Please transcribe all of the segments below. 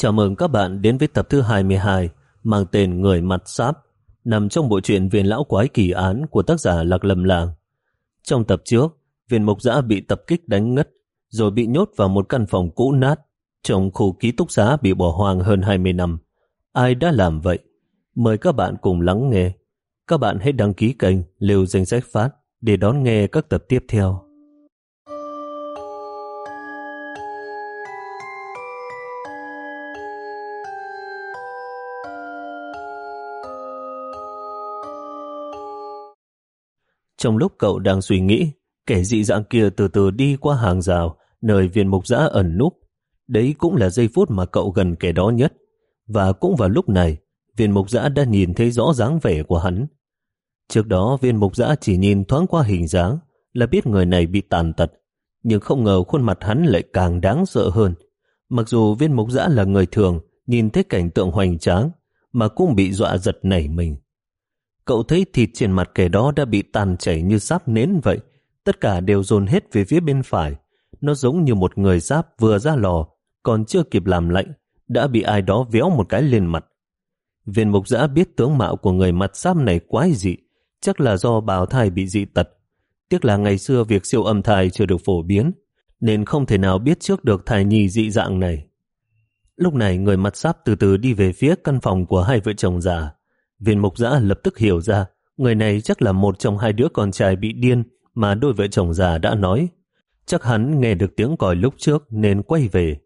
Chào mừng các bạn đến với tập thứ 22 mang tên Người Mặt Sáp nằm trong bộ truyện Viên Lão Quái Kỳ Án của tác giả Lạc Lâm Làng. Trong tập trước, viên mục giã bị tập kích đánh ngất rồi bị nhốt vào một căn phòng cũ nát trong khu ký túc xá bị bỏ hoang hơn 20 năm. Ai đã làm vậy? Mời các bạn cùng lắng nghe. Các bạn hãy đăng ký kênh Lưu Danh Sách Phát để đón nghe các tập tiếp theo. Trong lúc cậu đang suy nghĩ, kẻ dị dạng kia từ từ đi qua hàng rào, nơi viên mục giã ẩn núp. Đấy cũng là giây phút mà cậu gần kẻ đó nhất. Và cũng vào lúc này, viên mục giã đã nhìn thấy rõ dáng vẻ của hắn. Trước đó viên mục giã chỉ nhìn thoáng qua hình dáng là biết người này bị tàn tật, nhưng không ngờ khuôn mặt hắn lại càng đáng sợ hơn. Mặc dù viên mục giã là người thường, nhìn thấy cảnh tượng hoành tráng, mà cũng bị dọa giật nảy mình. Cậu thấy thịt trên mặt kẻ đó đã bị tàn chảy như giáp nến vậy. Tất cả đều dồn hết về phía bên phải. Nó giống như một người giáp vừa ra lò, còn chưa kịp làm lạnh, đã bị ai đó véo một cái lên mặt. Viên mục giã biết tướng mạo của người mặt giáp này quái dị, chắc là do bào thai bị dị tật. Tiếc là ngày xưa việc siêu âm thai chưa được phổ biến, nên không thể nào biết trước được thai nhi dị dạng này. Lúc này người mặt giáp từ từ đi về phía căn phòng của hai vợ chồng già. Viên mục giã lập tức hiểu ra người này chắc là một trong hai đứa con trai bị điên mà đôi vợ chồng già đã nói. Chắc hắn nghe được tiếng còi lúc trước nên quay về.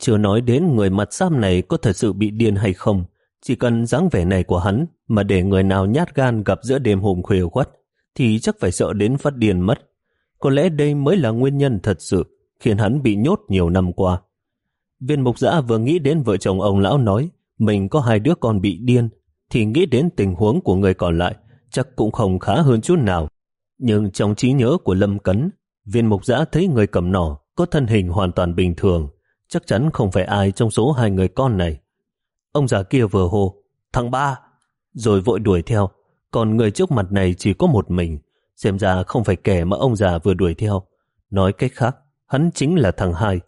Chưa nói đến người mặt xám này có thật sự bị điên hay không, chỉ cần dáng vẻ này của hắn mà để người nào nhát gan gặp giữa đêm hôm khuya khuất thì chắc phải sợ đến phát điên mất. Có lẽ đây mới là nguyên nhân thật sự khiến hắn bị nhốt nhiều năm qua. Viên mục giã vừa nghĩ đến vợ chồng ông lão nói mình có hai đứa con bị điên thì nghĩ đến tình huống của người còn lại chắc cũng không khá hơn chút nào. Nhưng trong trí nhớ của Lâm Cấn, viên mục giã thấy người cầm nỏ có thân hình hoàn toàn bình thường, chắc chắn không phải ai trong số hai người con này. Ông già kia vừa hô, thằng ba, rồi vội đuổi theo, còn người trước mặt này chỉ có một mình, xem ra không phải kẻ mà ông già vừa đuổi theo. Nói cách khác, hắn chính là thằng hai.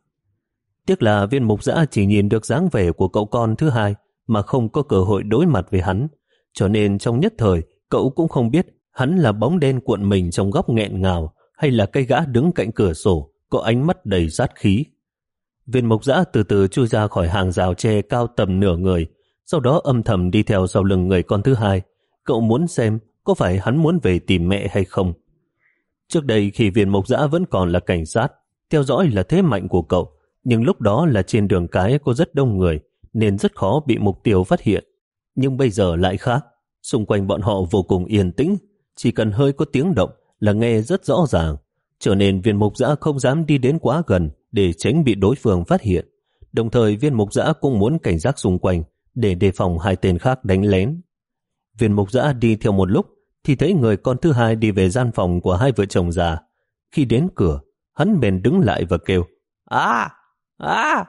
Tiếc là viên mục giã chỉ nhìn được dáng vẻ của cậu con thứ hai, mà không có cơ hội đối mặt với hắn. Cho nên trong nhất thời, cậu cũng không biết hắn là bóng đen cuộn mình trong góc nghẹn ngào hay là cây gã đứng cạnh cửa sổ, có ánh mắt đầy sát khí. Viên mộc giã từ từ chui ra khỏi hàng rào tre cao tầm nửa người, sau đó âm thầm đi theo sau lưng người con thứ hai. Cậu muốn xem có phải hắn muốn về tìm mẹ hay không. Trước đây khi viên mộc giã vẫn còn là cảnh sát, theo dõi là thế mạnh của cậu, nhưng lúc đó là trên đường cái có rất đông người, nên rất khó bị mục tiêu phát hiện. Nhưng bây giờ lại khác, xung quanh bọn họ vô cùng yên tĩnh, chỉ cần hơi có tiếng động là nghe rất rõ ràng, trở nên viên mục giã không dám đi đến quá gần để tránh bị đối phương phát hiện. Đồng thời viên mục giã cũng muốn cảnh giác xung quanh để đề phòng hai tên khác đánh lén. Viên mục giã đi theo một lúc thì thấy người con thứ hai đi về gian phòng của hai vợ chồng già. Khi đến cửa, hắn bèn đứng lại và kêu À! À!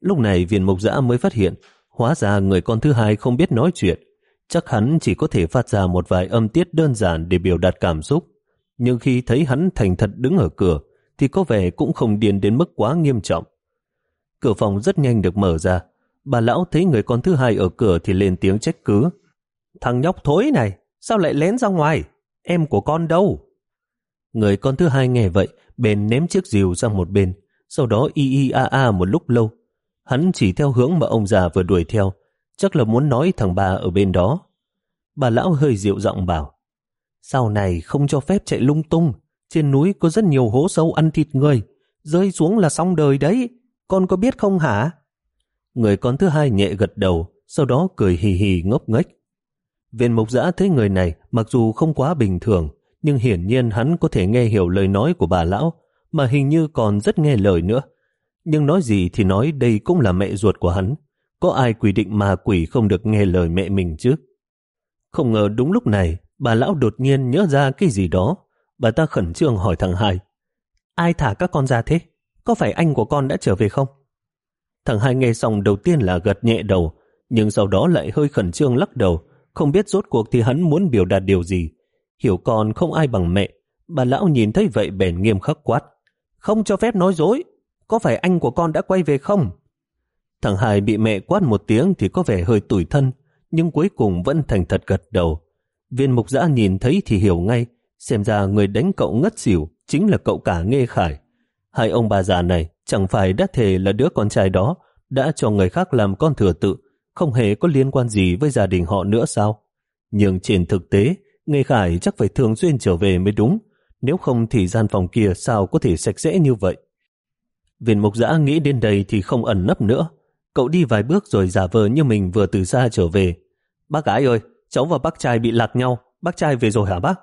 Lúc này viên mục giã mới phát hiện, hóa ra người con thứ hai không biết nói chuyện. Chắc hắn chỉ có thể phát ra một vài âm tiết đơn giản để biểu đạt cảm xúc. Nhưng khi thấy hắn thành thật đứng ở cửa, thì có vẻ cũng không điên đến mức quá nghiêm trọng. Cửa phòng rất nhanh được mở ra. Bà lão thấy người con thứ hai ở cửa thì lên tiếng trách cứ. Thằng nhóc thối này, sao lại lén ra ngoài? Em của con đâu? Người con thứ hai nghe vậy, bèn ném chiếc rìu sang một bên, sau đó y y a a một lúc lâu, Hắn chỉ theo hướng mà ông già vừa đuổi theo, chắc là muốn nói thằng bà ở bên đó. Bà lão hơi dịu giọng bảo, sau này không cho phép chạy lung tung, trên núi có rất nhiều hố sâu ăn thịt người, rơi xuống là xong đời đấy, con có biết không hả? Người con thứ hai nhẹ gật đầu, sau đó cười hì hì ngốc nghếch. Viên mục giã thấy người này mặc dù không quá bình thường, nhưng hiển nhiên hắn có thể nghe hiểu lời nói của bà lão, mà hình như còn rất nghe lời nữa. Nhưng nói gì thì nói đây cũng là mẹ ruột của hắn. Có ai quy định ma quỷ không được nghe lời mẹ mình chứ? Không ngờ đúng lúc này, bà lão đột nhiên nhớ ra cái gì đó. Bà ta khẩn trương hỏi thằng hai. Ai thả các con ra thế? Có phải anh của con đã trở về không? Thằng hai nghe xong đầu tiên là gật nhẹ đầu, nhưng sau đó lại hơi khẩn trương lắc đầu, không biết rốt cuộc thì hắn muốn biểu đạt điều gì. Hiểu con không ai bằng mẹ, bà lão nhìn thấy vậy bèn nghiêm khắc quát. Không cho phép nói dối, có phải anh của con đã quay về không? Thằng hai bị mẹ quát một tiếng thì có vẻ hơi tủi thân, nhưng cuối cùng vẫn thành thật gật đầu. Viên mục giã nhìn thấy thì hiểu ngay, xem ra người đánh cậu ngất xỉu chính là cậu cả Nghê Khải. Hai ông bà già này chẳng phải đã thề là đứa con trai đó đã cho người khác làm con thừa tự, không hề có liên quan gì với gia đình họ nữa sao? Nhưng trên thực tế, Nghê Khải chắc phải thường xuyên trở về mới đúng, nếu không thì gian phòng kia sao có thể sạch sẽ như vậy? Viên mục giã nghĩ đến đây thì không ẩn nấp nữa. Cậu đi vài bước rồi giả vờ như mình vừa từ xa trở về. Bác gái ơi, cháu và bác trai bị lạc nhau, bác trai về rồi hả bác?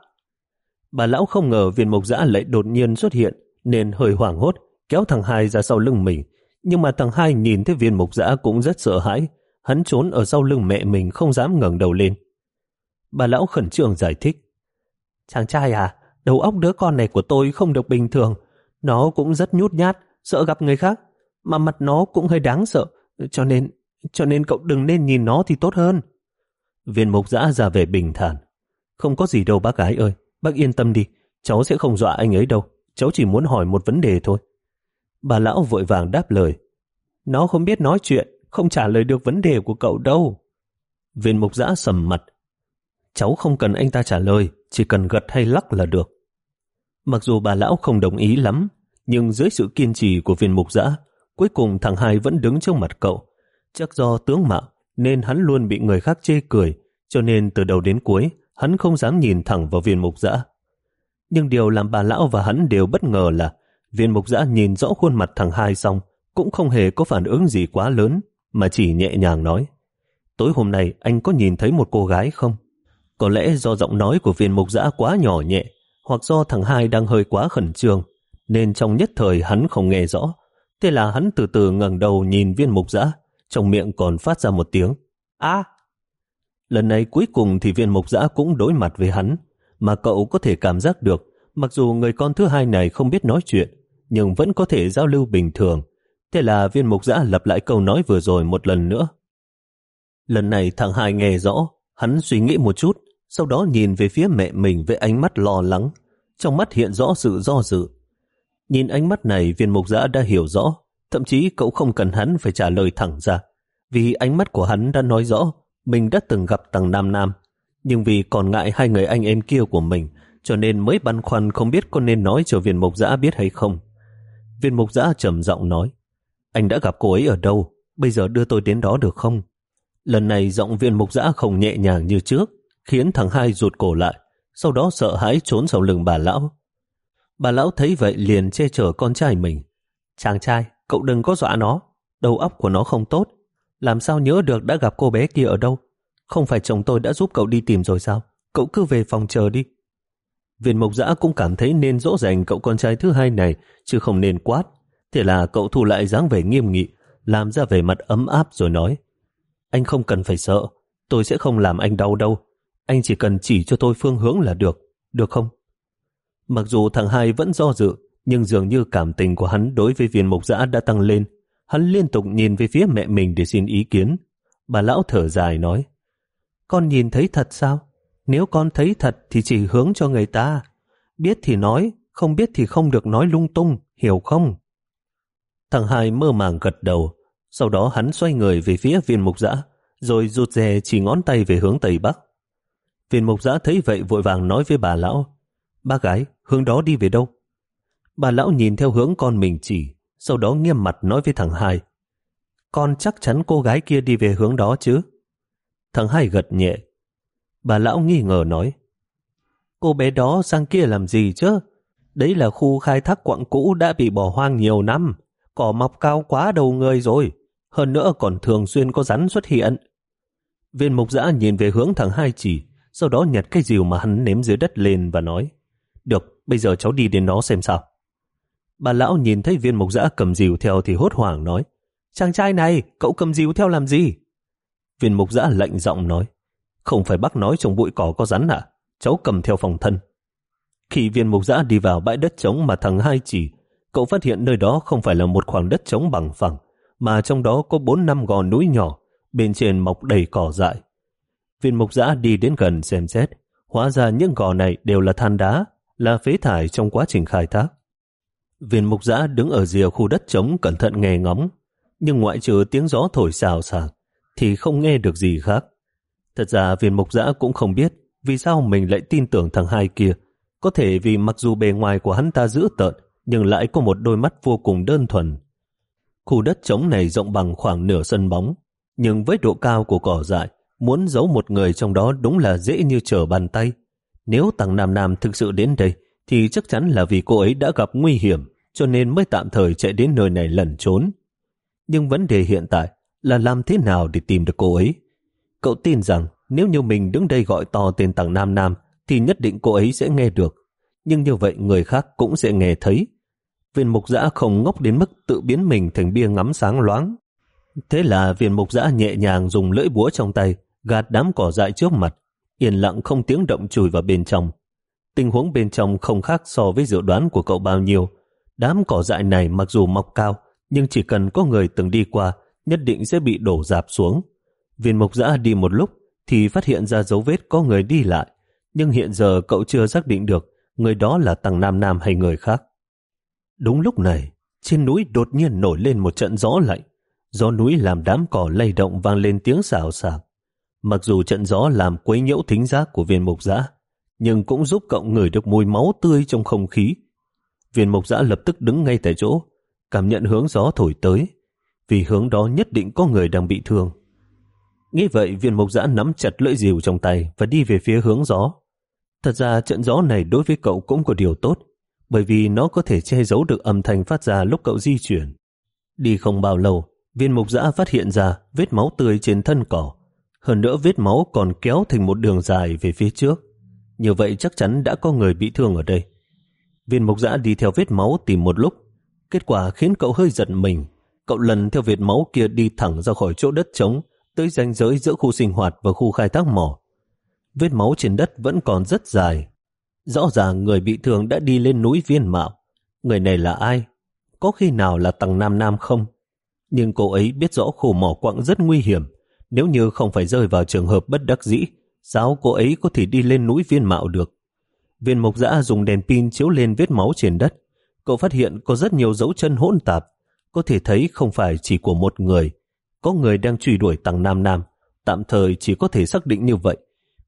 Bà lão không ngờ viên mục giã lại đột nhiên xuất hiện, nên hơi hoảng hốt, kéo thằng hai ra sau lưng mình. Nhưng mà thằng hai nhìn thấy viên mục giã cũng rất sợ hãi, hắn trốn ở sau lưng mẹ mình không dám ngẩng đầu lên. Bà lão khẩn trương giải thích. Chàng trai à, đầu óc đứa con này của tôi không được bình thường. Nó cũng rất nhút nhát, sợ gặp người khác, mà mặt nó cũng hơi đáng sợ, cho nên cho nên cậu đừng nên nhìn nó thì tốt hơn. Viên mục giã ra về bình thản. Không có gì đâu bác gái ơi, bác yên tâm đi, cháu sẽ không dọa anh ấy đâu, cháu chỉ muốn hỏi một vấn đề thôi. Bà lão vội vàng đáp lời. Nó không biết nói chuyện, không trả lời được vấn đề của cậu đâu. Viên mục giã sầm mặt. Cháu không cần anh ta trả lời, chỉ cần gật hay lắc là được. Mặc dù bà lão không đồng ý lắm, nhưng dưới sự kiên trì của viên mục giã, cuối cùng thằng hai vẫn đứng trước mặt cậu. Chắc do tướng mạo nên hắn luôn bị người khác chê cười, cho nên từ đầu đến cuối hắn không dám nhìn thẳng vào viên mục giã. Nhưng điều làm bà lão và hắn đều bất ngờ là viên mục giã nhìn rõ khuôn mặt thằng hai xong cũng không hề có phản ứng gì quá lớn mà chỉ nhẹ nhàng nói Tối hôm nay anh có nhìn thấy một cô gái không? Có lẽ do giọng nói của viên mục giã quá nhỏ nhẹ hoặc do thằng hai đang hơi quá khẩn trương nên trong nhất thời hắn không nghe rõ. Thế là hắn từ từ ngẩng đầu nhìn viên mục giã, trong miệng còn phát ra một tiếng. a Lần này cuối cùng thì viên mục giã cũng đối mặt với hắn, mà cậu có thể cảm giác được, mặc dù người con thứ hai này không biết nói chuyện, nhưng vẫn có thể giao lưu bình thường. Thế là viên mục giã lặp lại câu nói vừa rồi một lần nữa. Lần này thằng hai nghe rõ, hắn suy nghĩ một chút, sau đó nhìn về phía mẹ mình với ánh mắt lo lắng. Trong mắt hiện rõ sự do dự, Nhìn ánh mắt này viên mục giã đã hiểu rõ, thậm chí cậu không cần hắn phải trả lời thẳng ra, vì ánh mắt của hắn đã nói rõ mình đã từng gặp tầng Nam Nam, nhưng vì còn ngại hai người anh em kia của mình, cho nên mới băn khoăn không biết có nên nói cho viên mục giã biết hay không. Viên mục giã trầm giọng nói, anh đã gặp cô ấy ở đâu, bây giờ đưa tôi đến đó được không? Lần này giọng viên mục giã không nhẹ nhàng như trước, khiến thằng hai rụt cổ lại, sau đó sợ hãi trốn sau lưng bà lão. Bà lão thấy vậy liền che chở con trai mình. Chàng trai, cậu đừng có dọa nó. Đầu óc của nó không tốt. Làm sao nhớ được đã gặp cô bé kia ở đâu? Không phải chồng tôi đã giúp cậu đi tìm rồi sao? Cậu cứ về phòng chờ đi. Viên mộc dã cũng cảm thấy nên dỗ dành cậu con trai thứ hai này, chứ không nên quát. Thế là cậu thu lại dáng vẻ nghiêm nghị, làm ra vẻ mặt ấm áp rồi nói. Anh không cần phải sợ, tôi sẽ không làm anh đau đâu. Anh chỉ cần chỉ cho tôi phương hướng là được, được không? Mặc dù thằng hai vẫn do dự, nhưng dường như cảm tình của hắn đối với viên mục giã đã tăng lên. Hắn liên tục nhìn về phía mẹ mình để xin ý kiến. Bà lão thở dài nói, Con nhìn thấy thật sao? Nếu con thấy thật thì chỉ hướng cho người ta. Biết thì nói, không biết thì không được nói lung tung, hiểu không? Thằng hai mơ màng gật đầu, sau đó hắn xoay người về phía viên mục giã, rồi rụt rè chỉ ngón tay về hướng Tây Bắc. Viên mục giã thấy vậy vội vàng nói với bà lão, Ba gái, hướng đó đi về đâu? Bà lão nhìn theo hướng con mình chỉ, sau đó nghiêm mặt nói với thằng hai. Con chắc chắn cô gái kia đi về hướng đó chứ? Thằng hai gật nhẹ. Bà lão nghi ngờ nói. Cô bé đó sang kia làm gì chứ? Đấy là khu khai thác quặng cũ đã bị bỏ hoang nhiều năm. Cỏ mọc cao quá đầu người rồi. Hơn nữa còn thường xuyên có rắn xuất hiện. Viên mục giã nhìn về hướng thằng hai chỉ, sau đó nhặt cái rìu mà hắn ném dưới đất lên và nói. Được, bây giờ cháu đi đến nó xem sao. Bà lão nhìn thấy viên mộc dã cầm dìu theo thì hốt hoảng nói Chàng trai này, cậu cầm dìu theo làm gì? Viên mục dã lạnh giọng nói Không phải bác nói trong bụi cỏ có rắn à? Cháu cầm theo phòng thân. Khi viên mục dã đi vào bãi đất trống mà thằng hai chỉ, cậu phát hiện nơi đó không phải là một khoảng đất trống bằng phẳng, mà trong đó có bốn năm gò núi nhỏ, bên trên mọc đầy cỏ dại. Viên mục dã đi đến gần xem xét, hóa ra những gò này đều là than đá, là phế thải trong quá trình khai thác. Viên mục giã đứng ở rìa khu đất trống cẩn thận nghe ngóng. nhưng ngoại trừ tiếng gió thổi xào xạc thì không nghe được gì khác. Thật ra viên mục giã cũng không biết vì sao mình lại tin tưởng thằng hai kia. Có thể vì mặc dù bề ngoài của hắn ta dữ tợn nhưng lại có một đôi mắt vô cùng đơn thuần. Khu đất trống này rộng bằng khoảng nửa sân bóng, nhưng với độ cao của cỏ dại, muốn giấu một người trong đó đúng là dễ như trở bàn tay. Nếu Tăng Nam Nam thực sự đến đây, thì chắc chắn là vì cô ấy đã gặp nguy hiểm, cho nên mới tạm thời chạy đến nơi này lẩn trốn. Nhưng vấn đề hiện tại là làm thế nào để tìm được cô ấy? Cậu tin rằng nếu như mình đứng đây gọi to tên Tăng Nam Nam, thì nhất định cô ấy sẽ nghe được. Nhưng như vậy người khác cũng sẽ nghe thấy. Viên mục giã không ngốc đến mức tự biến mình thành bia ngắm sáng loáng. Thế là viên mục giã nhẹ nhàng dùng lưỡi búa trong tay, gạt đám cỏ dại trước mặt, yên lặng không tiếng động chùi vào bên trong. Tình huống bên trong không khác so với dự đoán của cậu bao nhiêu. Đám cỏ dại này mặc dù mọc cao, nhưng chỉ cần có người từng đi qua, nhất định sẽ bị đổ dạp xuống. Viên mục giã đi một lúc, thì phát hiện ra dấu vết có người đi lại, nhưng hiện giờ cậu chưa xác định được người đó là Tăng Nam Nam hay người khác. Đúng lúc này, trên núi đột nhiên nổi lên một trận gió lạnh. Gió núi làm đám cỏ lay động vang lên tiếng xào xạc. Mặc dù trận gió làm quấy nhiễu thính giác của viên mục giã, nhưng cũng giúp cậu ngửi được mùi máu tươi trong không khí. Viên mục giã lập tức đứng ngay tại chỗ, cảm nhận hướng gió thổi tới, vì hướng đó nhất định có người đang bị thương. Nghĩ vậy viên mục giã nắm chặt lưỡi dìu trong tay và đi về phía hướng gió. Thật ra trận gió này đối với cậu cũng có điều tốt, bởi vì nó có thể che giấu được âm thanh phát ra lúc cậu di chuyển. Đi không bao lâu, viên mục giã phát hiện ra vết máu tươi trên thân cỏ. Hơn nữa vết máu còn kéo thành một đường dài về phía trước. Như vậy chắc chắn đã có người bị thương ở đây. Viên mộc giã đi theo vết máu tìm một lúc. Kết quả khiến cậu hơi giật mình. Cậu lần theo vết máu kia đi thẳng ra khỏi chỗ đất trống, tới ranh giới giữa khu sinh hoạt và khu khai thác mỏ. Vết máu trên đất vẫn còn rất dài. Rõ ràng người bị thương đã đi lên núi viên mạo. Người này là ai? Có khi nào là tầng Nam Nam không? Nhưng cô ấy biết rõ khu mỏ quặng rất nguy hiểm. Nếu như không phải rơi vào trường hợp bất đắc dĩ, sao cô ấy có thể đi lên núi viên mạo được? Viên mộc dã dùng đèn pin chiếu lên vết máu trên đất. Cậu phát hiện có rất nhiều dấu chân hỗn tạp. Có thể thấy không phải chỉ của một người. Có người đang truy đuổi Tăng Nam Nam. Tạm thời chỉ có thể xác định như vậy.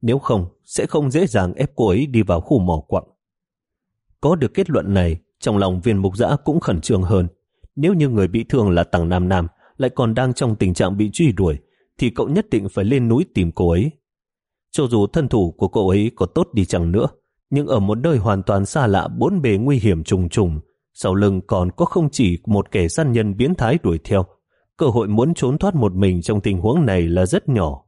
Nếu không, sẽ không dễ dàng ép cô ấy đi vào khu mỏ quặng. Có được kết luận này, trong lòng viên mục giã cũng khẩn trương hơn. Nếu như người bị thương là Tăng Nam Nam lại còn đang trong tình trạng bị truy đuổi, thì cậu nhất định phải lên núi tìm cô ấy. Cho dù thân thủ của cô ấy có tốt đi chăng nữa, nhưng ở một nơi hoàn toàn xa lạ bốn bề nguy hiểm trùng trùng, sau lưng còn có không chỉ một kẻ săn nhân biến thái đuổi theo. Cơ hội muốn trốn thoát một mình trong tình huống này là rất nhỏ.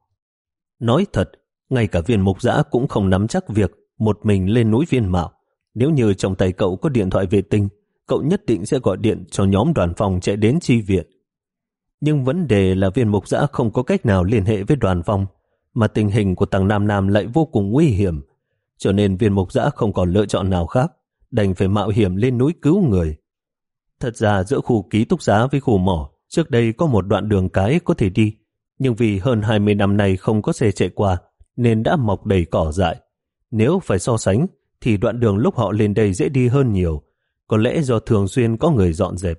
Nói thật, ngay cả viên mục giã cũng không nắm chắc việc một mình lên núi viên mạo. Nếu như trong tay cậu có điện thoại vệ tinh, cậu nhất định sẽ gọi điện cho nhóm đoàn phòng chạy đến chi viện. Nhưng vấn đề là viên mục giã không có cách nào liên hệ với đoàn phong, mà tình hình của tàng Nam Nam lại vô cùng nguy hiểm, cho nên viên mục giã không còn lựa chọn nào khác, đành phải mạo hiểm lên núi cứu người. Thật ra giữa khu ký túc xá với khu mỏ, trước đây có một đoạn đường cái có thể đi, nhưng vì hơn 20 năm nay không có xe chạy qua, nên đã mọc đầy cỏ dại. Nếu phải so sánh, thì đoạn đường lúc họ lên đây dễ đi hơn nhiều, có lẽ do thường xuyên có người dọn dẹp.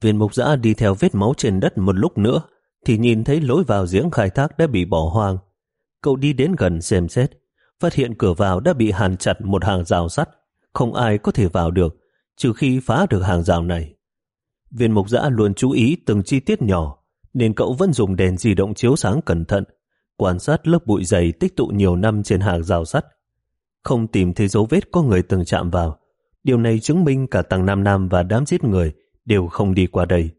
Viên mục giã đi theo vết máu trên đất một lúc nữa, thì nhìn thấy lối vào giếng khai thác đã bị bỏ hoang. Cậu đi đến gần xem xét, phát hiện cửa vào đã bị hàn chặt một hàng rào sắt, không ai có thể vào được, trừ khi phá được hàng rào này. Viên mục giã luôn chú ý từng chi tiết nhỏ, nên cậu vẫn dùng đèn di động chiếu sáng cẩn thận, quan sát lớp bụi dày tích tụ nhiều năm trên hàng rào sắt. Không tìm thấy dấu vết có người từng chạm vào. Điều này chứng minh cả tầng Nam Nam và đám giết người đều không đi qua đây.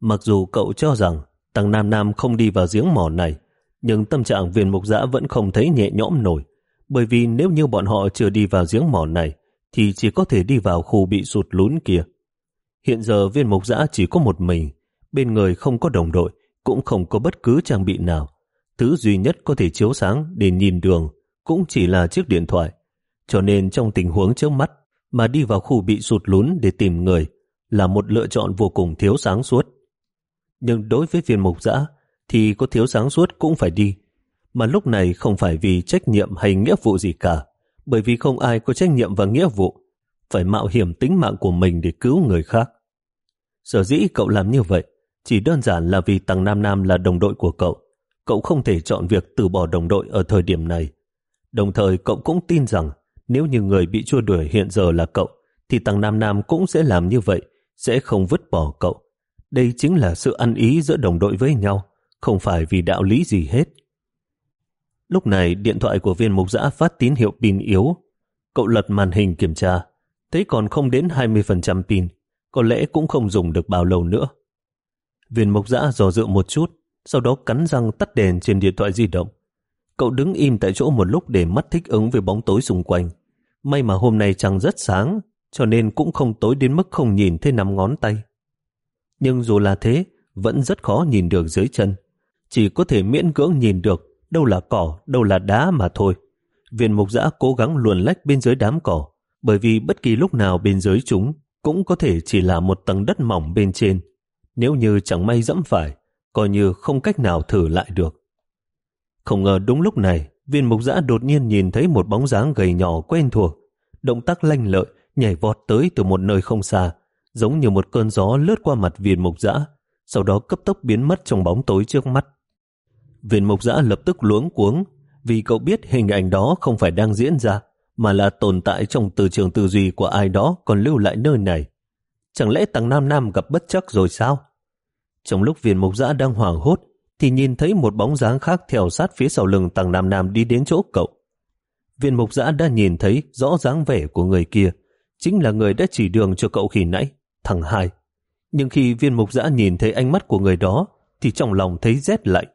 Mặc dù cậu cho rằng tăng Nam Nam không đi vào giếng mỏ này, nhưng tâm trạng viên mục giã vẫn không thấy nhẹ nhõm nổi, bởi vì nếu như bọn họ chưa đi vào giếng mỏ này, thì chỉ có thể đi vào khu bị sụt lún kia. Hiện giờ viên mục giã chỉ có một mình, bên người không có đồng đội, cũng không có bất cứ trang bị nào. Thứ duy nhất có thể chiếu sáng để nhìn đường cũng chỉ là chiếc điện thoại. Cho nên trong tình huống trước mắt mà đi vào khu bị sụt lún để tìm người là một lựa chọn vô cùng thiếu sáng suốt. Nhưng đối với viên mục giã thì có thiếu sáng suốt cũng phải đi. Mà lúc này không phải vì trách nhiệm hay nghĩa vụ gì cả, bởi vì không ai có trách nhiệm và nghĩa vụ, phải mạo hiểm tính mạng của mình để cứu người khác. Sở dĩ cậu làm như vậy Chỉ đơn giản là vì Tăng Nam Nam là đồng đội của cậu. Cậu không thể chọn việc từ bỏ đồng đội ở thời điểm này. Đồng thời cậu cũng tin rằng nếu như người bị chua đuổi hiện giờ là cậu, thì Tăng Nam Nam cũng sẽ làm như vậy, sẽ không vứt bỏ cậu. Đây chính là sự ăn ý giữa đồng đội với nhau, không phải vì đạo lý gì hết. Lúc này điện thoại của viên mục giã phát tín hiệu pin yếu. Cậu lật màn hình kiểm tra, thấy còn không đến 20% pin, có lẽ cũng không dùng được bao lâu nữa. Viên mục giã dò dự một chút, sau đó cắn răng tắt đèn trên điện thoại di động. Cậu đứng im tại chỗ một lúc để mắt thích ứng với bóng tối xung quanh. May mà hôm nay trăng rất sáng, cho nên cũng không tối đến mức không nhìn thấy nắm ngón tay. Nhưng dù là thế, vẫn rất khó nhìn được dưới chân. Chỉ có thể miễn cưỡng nhìn được đâu là cỏ, đâu là đá mà thôi. Viên mục giã cố gắng luồn lách bên dưới đám cỏ, bởi vì bất kỳ lúc nào bên dưới chúng cũng có thể chỉ là một tầng đất mỏng bên trên. Nếu như chẳng may dẫm phải, coi như không cách nào thử lại được. Không ngờ đúng lúc này, viên mục giã đột nhiên nhìn thấy một bóng dáng gầy nhỏ quen thuộc, động tác lanh lợi, nhảy vọt tới từ một nơi không xa, giống như một cơn gió lướt qua mặt viên mục dã, sau đó cấp tốc biến mất trong bóng tối trước mắt. Viên mục dã lập tức luống cuống, vì cậu biết hình ảnh đó không phải đang diễn ra, mà là tồn tại trong từ trường tư duy của ai đó còn lưu lại nơi này. Chẳng lẽ tăng Nam Nam gặp bất chắc rồi sao? Trong lúc viên mục dã đang hoảng hốt, thì nhìn thấy một bóng dáng khác theo sát phía sau lưng tăng Nam Nam đi đến chỗ cậu. Viên mục giã đã nhìn thấy rõ dáng vẻ của người kia, chính là người đã chỉ đường cho cậu khi nãy, thằng hai. Nhưng khi viên mục giã nhìn thấy ánh mắt của người đó, thì trong lòng thấy rét lạnh.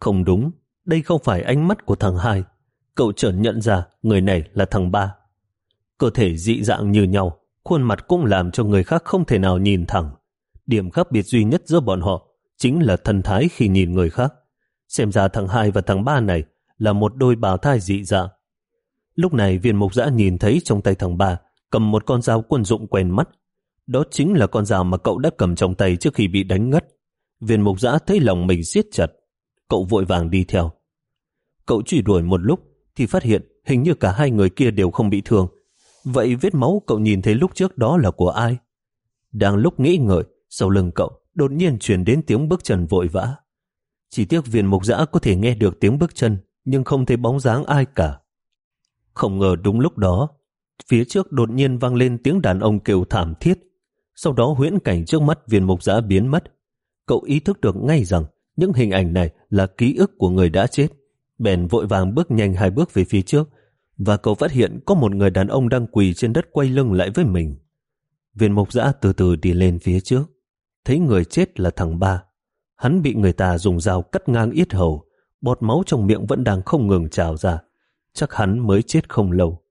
Không đúng, đây không phải ánh mắt của thằng hai. Cậu chợt nhận ra người này là thằng ba. Cơ thể dị dạng như nhau, khuôn mặt cũng làm cho người khác không thể nào nhìn thẳng. Điểm khác biệt duy nhất giữa bọn họ chính là thần thái khi nhìn người khác. Xem ra thằng hai và thằng ba này là một đôi bào thai dị dạng. Lúc này viên mục giã nhìn thấy trong tay thằng ba cầm một con dao quân dụng quen mắt. Đó chính là con dao mà cậu đã cầm trong tay trước khi bị đánh ngất. Viên mục giã thấy lòng mình siết chặt. Cậu vội vàng đi theo. Cậu truy đuổi một lúc thì phát hiện hình như cả hai người kia đều không bị thương. Vậy vết máu cậu nhìn thấy lúc trước đó là của ai? Đang lúc nghĩ ngợi, sau lưng cậu đột nhiên truyền đến tiếng bước chân vội vã. Chỉ tiếc viên mục giã có thể nghe được tiếng bước chân nhưng không thấy bóng dáng ai cả. Không ngờ đúng lúc đó, phía trước đột nhiên vang lên tiếng đàn ông kêu thảm thiết. Sau đó huyễn cảnh trước mắt viên mục giã biến mất. Cậu ý thức được ngay rằng những hình ảnh này là ký ức của người đã chết. Bèn vội vàng bước nhanh hai bước về phía trước và cậu phát hiện có một người đàn ông đang quỳ trên đất quay lưng lại với mình. Viên mục giã từ từ đi lên phía trước thấy người chết là thằng ba. Hắn bị người ta dùng dao cắt ngang yết hầu, bọt máu trong miệng vẫn đang không ngừng trào ra. Chắc hắn mới chết không lâu.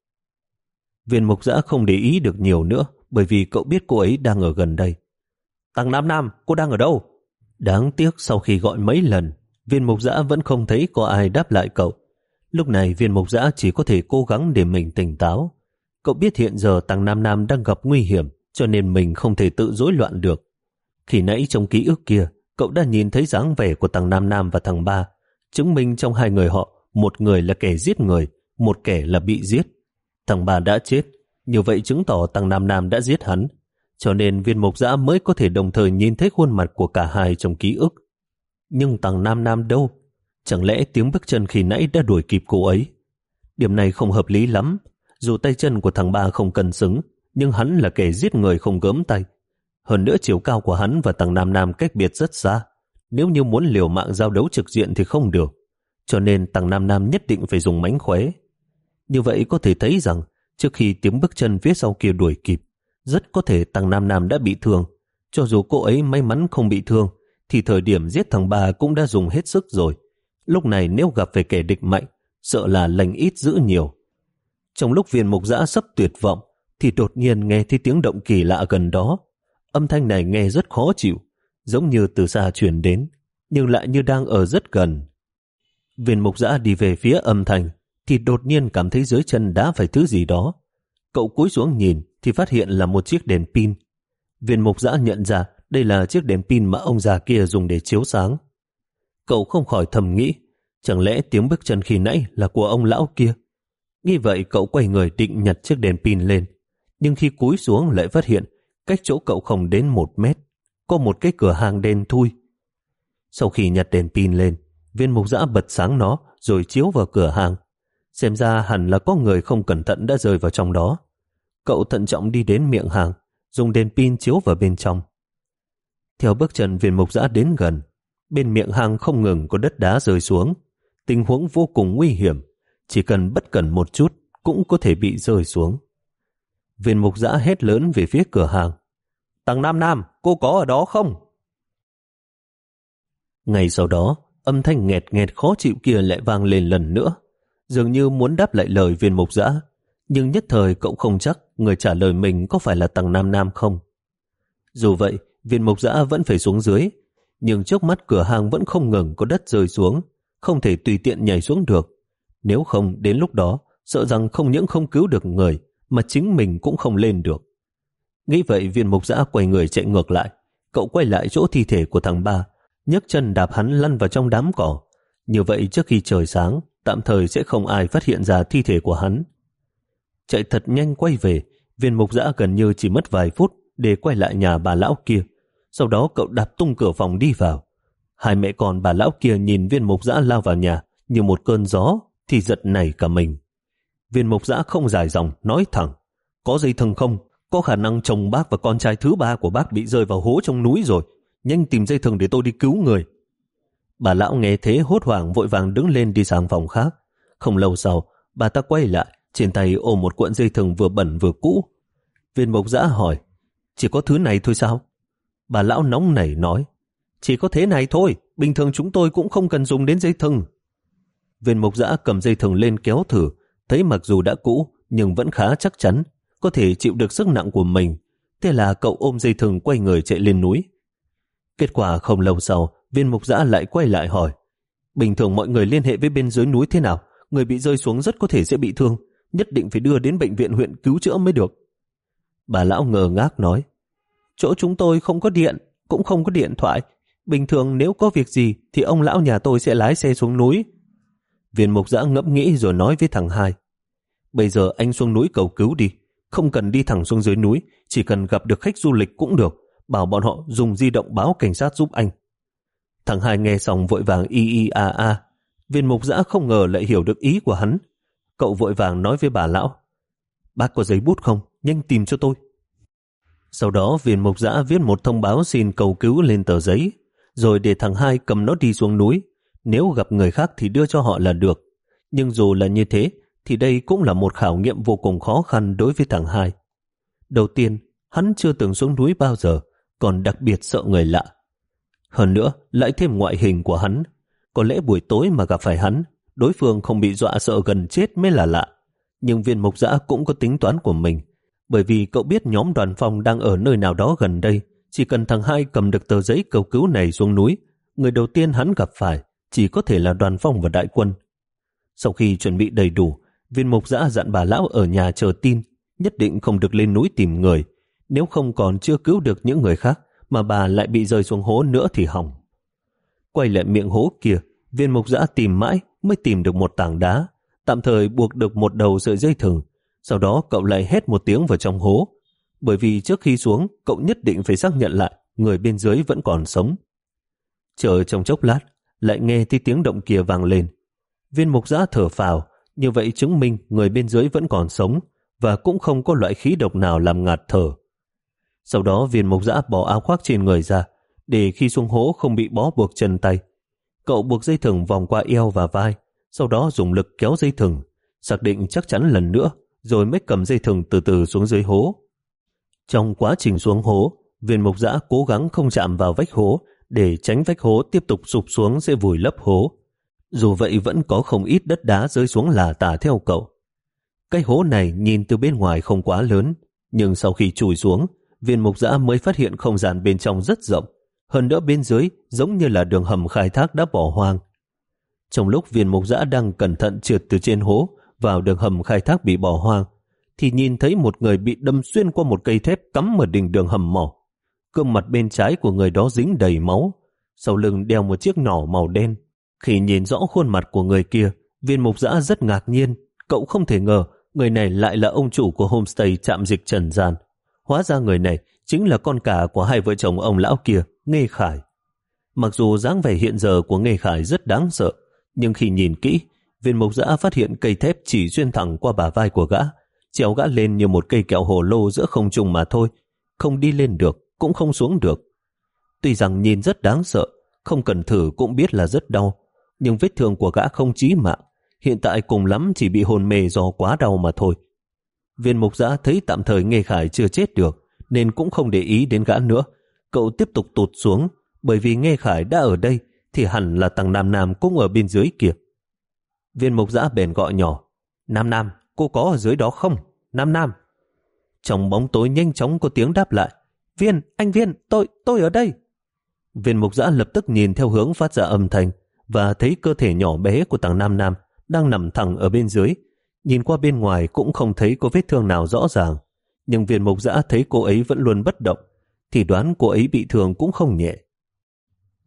Viên mục giã không để ý được nhiều nữa bởi vì cậu biết cô ấy đang ở gần đây. Tăng Nam Nam, cô đang ở đâu? Đáng tiếc sau khi gọi mấy lần, viên mục giã vẫn không thấy có ai đáp lại cậu. Lúc này viên mục giã chỉ có thể cố gắng để mình tỉnh táo. Cậu biết hiện giờ Tăng Nam Nam đang gặp nguy hiểm cho nên mình không thể tự rối loạn được. Khi nãy trong ký ức kia, cậu đã nhìn thấy dáng vẻ của thằng Nam Nam và thằng Ba, chứng minh trong hai người họ, một người là kẻ giết người, một kẻ là bị giết. Thằng Ba đã chết, như vậy chứng tỏ thằng Nam Nam đã giết hắn, cho nên viên mục giã mới có thể đồng thời nhìn thấy khuôn mặt của cả hai trong ký ức. Nhưng thằng Nam Nam đâu? Chẳng lẽ tiếng bước chân khi nãy đã đuổi kịp cô ấy? Điểm này không hợp lý lắm. Dù tay chân của thằng Ba không cần xứng, nhưng hắn là kẻ giết người không gớm tay. Hơn nữa chiều cao của hắn và thằng Nam Nam cách biệt rất xa. Nếu như muốn liều mạng giao đấu trực diện thì không được. Cho nên thằng Nam Nam nhất định phải dùng mánh khóe. Như vậy có thể thấy rằng trước khi tiếng bước chân phía sau kia đuổi kịp, rất có thể tăng Nam Nam đã bị thương. Cho dù cô ấy may mắn không bị thương, thì thời điểm giết thằng bà cũng đã dùng hết sức rồi. Lúc này nếu gặp phải kẻ địch mạnh, sợ là lành ít giữ nhiều. Trong lúc viên mục giã sắp tuyệt vọng, thì đột nhiên nghe thấy tiếng động kỳ lạ gần đó. Âm thanh này nghe rất khó chịu, giống như từ xa truyền đến, nhưng lại như đang ở rất gần. Viên mục giã đi về phía âm thanh, thì đột nhiên cảm thấy dưới chân đã phải thứ gì đó. Cậu cúi xuống nhìn thì phát hiện là một chiếc đèn pin. Viên mục giã nhận ra đây là chiếc đèn pin mà ông già kia dùng để chiếu sáng. Cậu không khỏi thầm nghĩ, chẳng lẽ tiếng bước chân khi nãy là của ông lão kia? Nghĩ vậy cậu quay người định nhặt chiếc đèn pin lên, nhưng khi cúi xuống lại phát hiện cách chỗ cậu không đến một mét. có một cái cửa hàng đèn thui. Sau khi nhặt đèn pin lên, viên mục giã bật sáng nó rồi chiếu vào cửa hàng. Xem ra hẳn là có người không cẩn thận đã rơi vào trong đó. Cậu thận trọng đi đến miệng hàng, dùng đèn pin chiếu vào bên trong. Theo bước chân viên mục giã đến gần, bên miệng hang không ngừng có đất đá rơi xuống. Tình huống vô cùng nguy hiểm, chỉ cần bất cẩn một chút cũng có thể bị rơi xuống. Viên mục giã hét lớn về phía cửa hàng. "tăng Nam Nam, cô có ở đó không? Ngày sau đó, âm thanh nghẹt nghẹt khó chịu kia lại vang lên lần nữa, dường như muốn đáp lại lời viên mục giã. Nhưng nhất thời cậu không chắc người trả lời mình có phải là tầng Nam Nam không. Dù vậy, viên mục giã vẫn phải xuống dưới, nhưng trước mắt cửa hàng vẫn không ngừng có đất rơi xuống, không thể tùy tiện nhảy xuống được. Nếu không, đến lúc đó, sợ rằng không những không cứu được người, mà chính mình cũng không lên được. Nghĩ vậy viên mục giã quay người chạy ngược lại, cậu quay lại chỗ thi thể của thằng ba, nhấc chân đạp hắn lăn vào trong đám cỏ. Như vậy trước khi trời sáng, tạm thời sẽ không ai phát hiện ra thi thể của hắn. Chạy thật nhanh quay về, viên mục giã gần như chỉ mất vài phút để quay lại nhà bà lão kia. Sau đó cậu đạp tung cửa phòng đi vào. Hai mẹ con bà lão kia nhìn viên mục giã lao vào nhà như một cơn gió thì giật nảy cả mình. Viên mục giã không dài dòng, nói thẳng. Có dây thừng không? Có khả năng chồng bác và con trai thứ ba của bác bị rơi vào hố trong núi rồi. Nhanh tìm dây thừng để tôi đi cứu người. Bà lão nghe thế hốt hoảng vội vàng đứng lên đi sang phòng khác. Không lâu sau, bà ta quay lại, trên tay ôm một cuộn dây thừng vừa bẩn vừa cũ. Viên mộc giã hỏi, chỉ có thứ này thôi sao? Bà lão nóng nảy nói, chỉ có thế này thôi, bình thường chúng tôi cũng không cần dùng đến dây thừng. Viên mộc giã cầm dây thừng lên kéo thử, thấy mặc dù đã cũ nhưng vẫn khá chắc chắn, có thể chịu được sức nặng của mình. Thế là cậu ôm dây thừng quay người chạy lên núi. Kết quả không lâu sau, viên mục giã lại quay lại hỏi. Bình thường mọi người liên hệ với bên dưới núi thế nào? Người bị rơi xuống rất có thể sẽ bị thương, nhất định phải đưa đến bệnh viện huyện cứu chữa mới được. Bà lão ngờ ngác nói, chỗ chúng tôi không có điện, cũng không có điện thoại. Bình thường nếu có việc gì thì ông lão nhà tôi sẽ lái xe xuống núi. Viên mục giã ngẫm nghĩ rồi nói với thằng hai. Bây giờ anh xuống núi cầu cứu đi, không cần đi thẳng xuống dưới núi, chỉ cần gặp được khách du lịch cũng được, bảo bọn họ dùng di động báo cảnh sát giúp anh. Thằng hai nghe xong vội vàng y y a a. Viên mục giã không ngờ lại hiểu được ý của hắn. Cậu vội vàng nói với bà lão. Bác có giấy bút không? Nhanh tìm cho tôi. Sau đó viên mục giã viết một thông báo xin cầu cứu lên tờ giấy, rồi để thằng hai cầm nó đi xuống núi. Nếu gặp người khác thì đưa cho họ là được. Nhưng dù là như thế, thì đây cũng là một khảo nghiệm vô cùng khó khăn đối với thằng hai. Đầu tiên, hắn chưa từng xuống núi bao giờ, còn đặc biệt sợ người lạ. Hơn nữa, lại thêm ngoại hình của hắn. Có lẽ buổi tối mà gặp phải hắn, đối phương không bị dọa sợ gần chết mới là lạ. Nhưng viên mục giã cũng có tính toán của mình, bởi vì cậu biết nhóm đoàn phòng đang ở nơi nào đó gần đây. Chỉ cần thằng hai cầm được tờ giấy cầu cứu này xuống núi, người đầu tiên hắn gặp phải chỉ có thể là đoàn phong và đại quân. Sau khi chuẩn bị đầy đủ, viên mục giã dặn bà lão ở nhà chờ tin, nhất định không được lên núi tìm người, nếu không còn chưa cứu được những người khác, mà bà lại bị rơi xuống hố nữa thì hỏng. Quay lại miệng hố kia, viên mục giã tìm mãi mới tìm được một tảng đá, tạm thời buộc được một đầu sợi dây thừng. Sau đó cậu lại hét một tiếng vào trong hố, bởi vì trước khi xuống cậu nhất định phải xác nhận lại người bên dưới vẫn còn sống. Chờ trong chốc lát, lại nghe thấy tiếng động kia vang lên. Viên mục giã thở phào, như vậy chứng minh người bên dưới vẫn còn sống và cũng không có loại khí độc nào làm ngạt thở. Sau đó viên mộc giã bỏ áo khoác trên người ra, để khi xuống hố không bị bó buộc chân tay. Cậu buộc dây thừng vòng qua eo và vai, sau đó dùng lực kéo dây thừng, xác định chắc chắn lần nữa, rồi mới cầm dây thừng từ từ xuống dưới hố. Trong quá trình xuống hố, viên mộc giã cố gắng không chạm vào vách hố, để tránh vách hố tiếp tục sụp xuống sẽ vùi lấp hố. Dù vậy vẫn có không ít đất đá rơi xuống là tả theo cậu. Cái hố này nhìn từ bên ngoài không quá lớn, nhưng sau khi chùi xuống, viên mục giã mới phát hiện không gian bên trong rất rộng, hơn nữa bên dưới giống như là đường hầm khai thác đã bỏ hoang. Trong lúc viên mục giã đang cẩn thận trượt từ trên hố vào đường hầm khai thác bị bỏ hoang, thì nhìn thấy một người bị đâm xuyên qua một cây thép cắm ở đỉnh đường hầm mỏ. Cương mặt bên trái của người đó dính đầy máu, sau lưng đeo một chiếc nỏ màu đen. Khi nhìn rõ khuôn mặt của người kia, viên mục giã rất ngạc nhiên, cậu không thể ngờ người này lại là ông chủ của homestay trạm dịch Trần Gian. Hóa ra người này chính là con cả của hai vợ chồng ông lão kia, Nghê Khải. Mặc dù dáng vẻ hiện giờ của Nghê Khải rất đáng sợ, nhưng khi nhìn kỹ, viên Mộc giã phát hiện cây thép chỉ xuyên thẳng qua bả vai của gã, treo gã lên như một cây kẹo hồ lô giữa không trung mà thôi, không đi lên được, cũng không xuống được. Tuy rằng nhìn rất đáng sợ, không cần thử cũng biết là rất đau, nhưng vết thương của gã không chí mạng, hiện tại cùng lắm chỉ bị hồn mê do quá đau mà thôi. Viên mục giã thấy tạm thời Nghê Khải chưa chết được, nên cũng không để ý đến gã nữa. Cậu tiếp tục tụt xuống, bởi vì Nghê Khải đã ở đây, thì hẳn là tầng Nam Nam cũng ở bên dưới kia. Viên mục giã bền gọi nhỏ, Nam Nam, cô có ở dưới đó không? Nam Nam. Trong bóng tối nhanh chóng có tiếng đáp lại, Viên, anh Viên, tôi, tôi ở đây. Viên mục giã lập tức nhìn theo hướng phát ra âm thanh và thấy cơ thể nhỏ bé của tầng Nam Nam đang nằm thẳng ở bên dưới. Nhìn qua bên ngoài cũng không thấy có vết thương nào rõ ràng. Nhưng viên mục giã thấy cô ấy vẫn luôn bất động, thì đoán cô ấy bị thương cũng không nhẹ.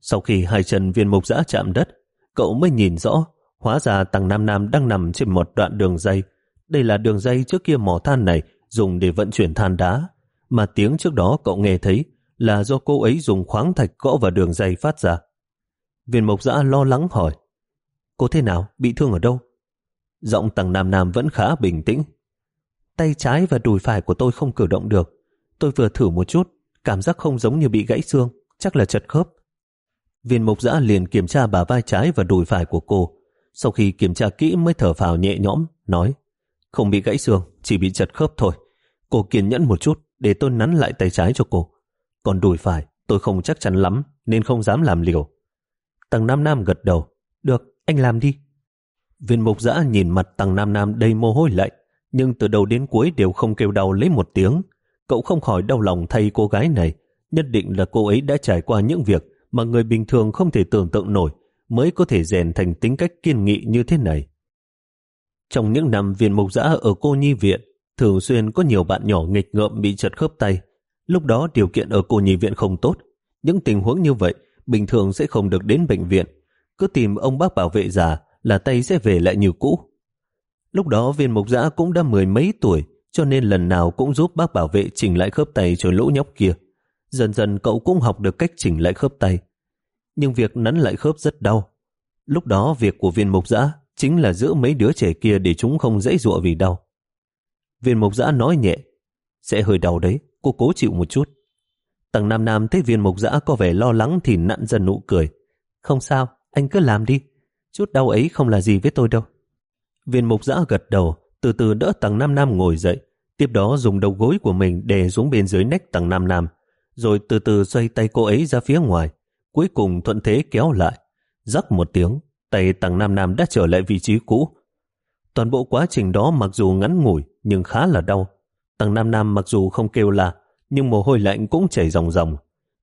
Sau khi hai chân viên mục giã chạm đất, cậu mới nhìn rõ, hóa ra tàng Nam Nam đang nằm trên một đoạn đường dây. Đây là đường dây trước kia mỏ than này dùng để vận chuyển than đá, mà tiếng trước đó cậu nghe thấy là do cô ấy dùng khoáng thạch gõ vào đường dây phát ra. Viên mộc giã lo lắng hỏi, cô thế nào, bị thương ở đâu? Giọng tầng Nam Nam vẫn khá bình tĩnh. Tay trái và đùi phải của tôi không cử động được. Tôi vừa thử một chút, cảm giác không giống như bị gãy xương, chắc là chật khớp. Viên mộc giã liền kiểm tra bà vai trái và đùi phải của cô. Sau khi kiểm tra kỹ mới thở phào nhẹ nhõm, nói không bị gãy xương, chỉ bị chật khớp thôi. Cô kiên nhẫn một chút để tôi nắn lại tay trái cho cô. Còn đùi phải, tôi không chắc chắn lắm nên không dám làm liều. Tầng Nam Nam gật đầu. Được, anh làm đi. Viên mục giã nhìn mặt tầng Nam Nam đầy mồ hôi lạnh, nhưng từ đầu đến cuối đều không kêu đau lấy một tiếng. Cậu không khỏi đau lòng thay cô gái này. Nhất định là cô ấy đã trải qua những việc mà người bình thường không thể tưởng tượng nổi mới có thể rèn thành tính cách kiên nghị như thế này. Trong những năm viên mục giã ở cô nhi viện, thường xuyên có nhiều bạn nhỏ nghịch ngợm bị chật khớp tay. Lúc đó điều kiện ở cô nhi viện không tốt. Những tình huống như vậy bình thường sẽ không được đến bệnh viện. Cứ tìm ông bác bảo vệ già là tay sẽ về lại như cũ. Lúc đó viên mục giã cũng đã mười mấy tuổi cho nên lần nào cũng giúp bác bảo vệ chỉnh lại khớp tay cho lũ nhóc kia. Dần dần cậu cũng học được cách chỉnh lại khớp tay. Nhưng việc nắn lại khớp rất đau. Lúc đó việc của viên mục giã chính là giữ mấy đứa trẻ kia để chúng không dãy dụa vì đau. Viên mục giã nói nhẹ, sẽ hơi đau đấy, cô cố chịu một chút. Tầng Nam Nam thấy viên mục giã có vẻ lo lắng thì nặn dần nụ cười. Không sao, anh cứ làm đi. Chút đau ấy không là gì với tôi đâu. Viên mục giã gật đầu, từ từ đỡ tầng Nam Nam ngồi dậy, tiếp đó dùng đầu gối của mình đè xuống bên dưới nách tầng Nam Nam, rồi từ từ xoay tay cô ấy ra phía ngoài, cuối cùng thuận thế kéo lại. Rắc một tiếng, tay tầng Nam Nam đã trở lại vị trí cũ. Toàn bộ quá trình đó mặc dù ngắn ngủi nhưng khá là đau. Tầng Nam Nam mặc dù không kêu là nhưng mồ hôi lạnh cũng chảy ròng ròng.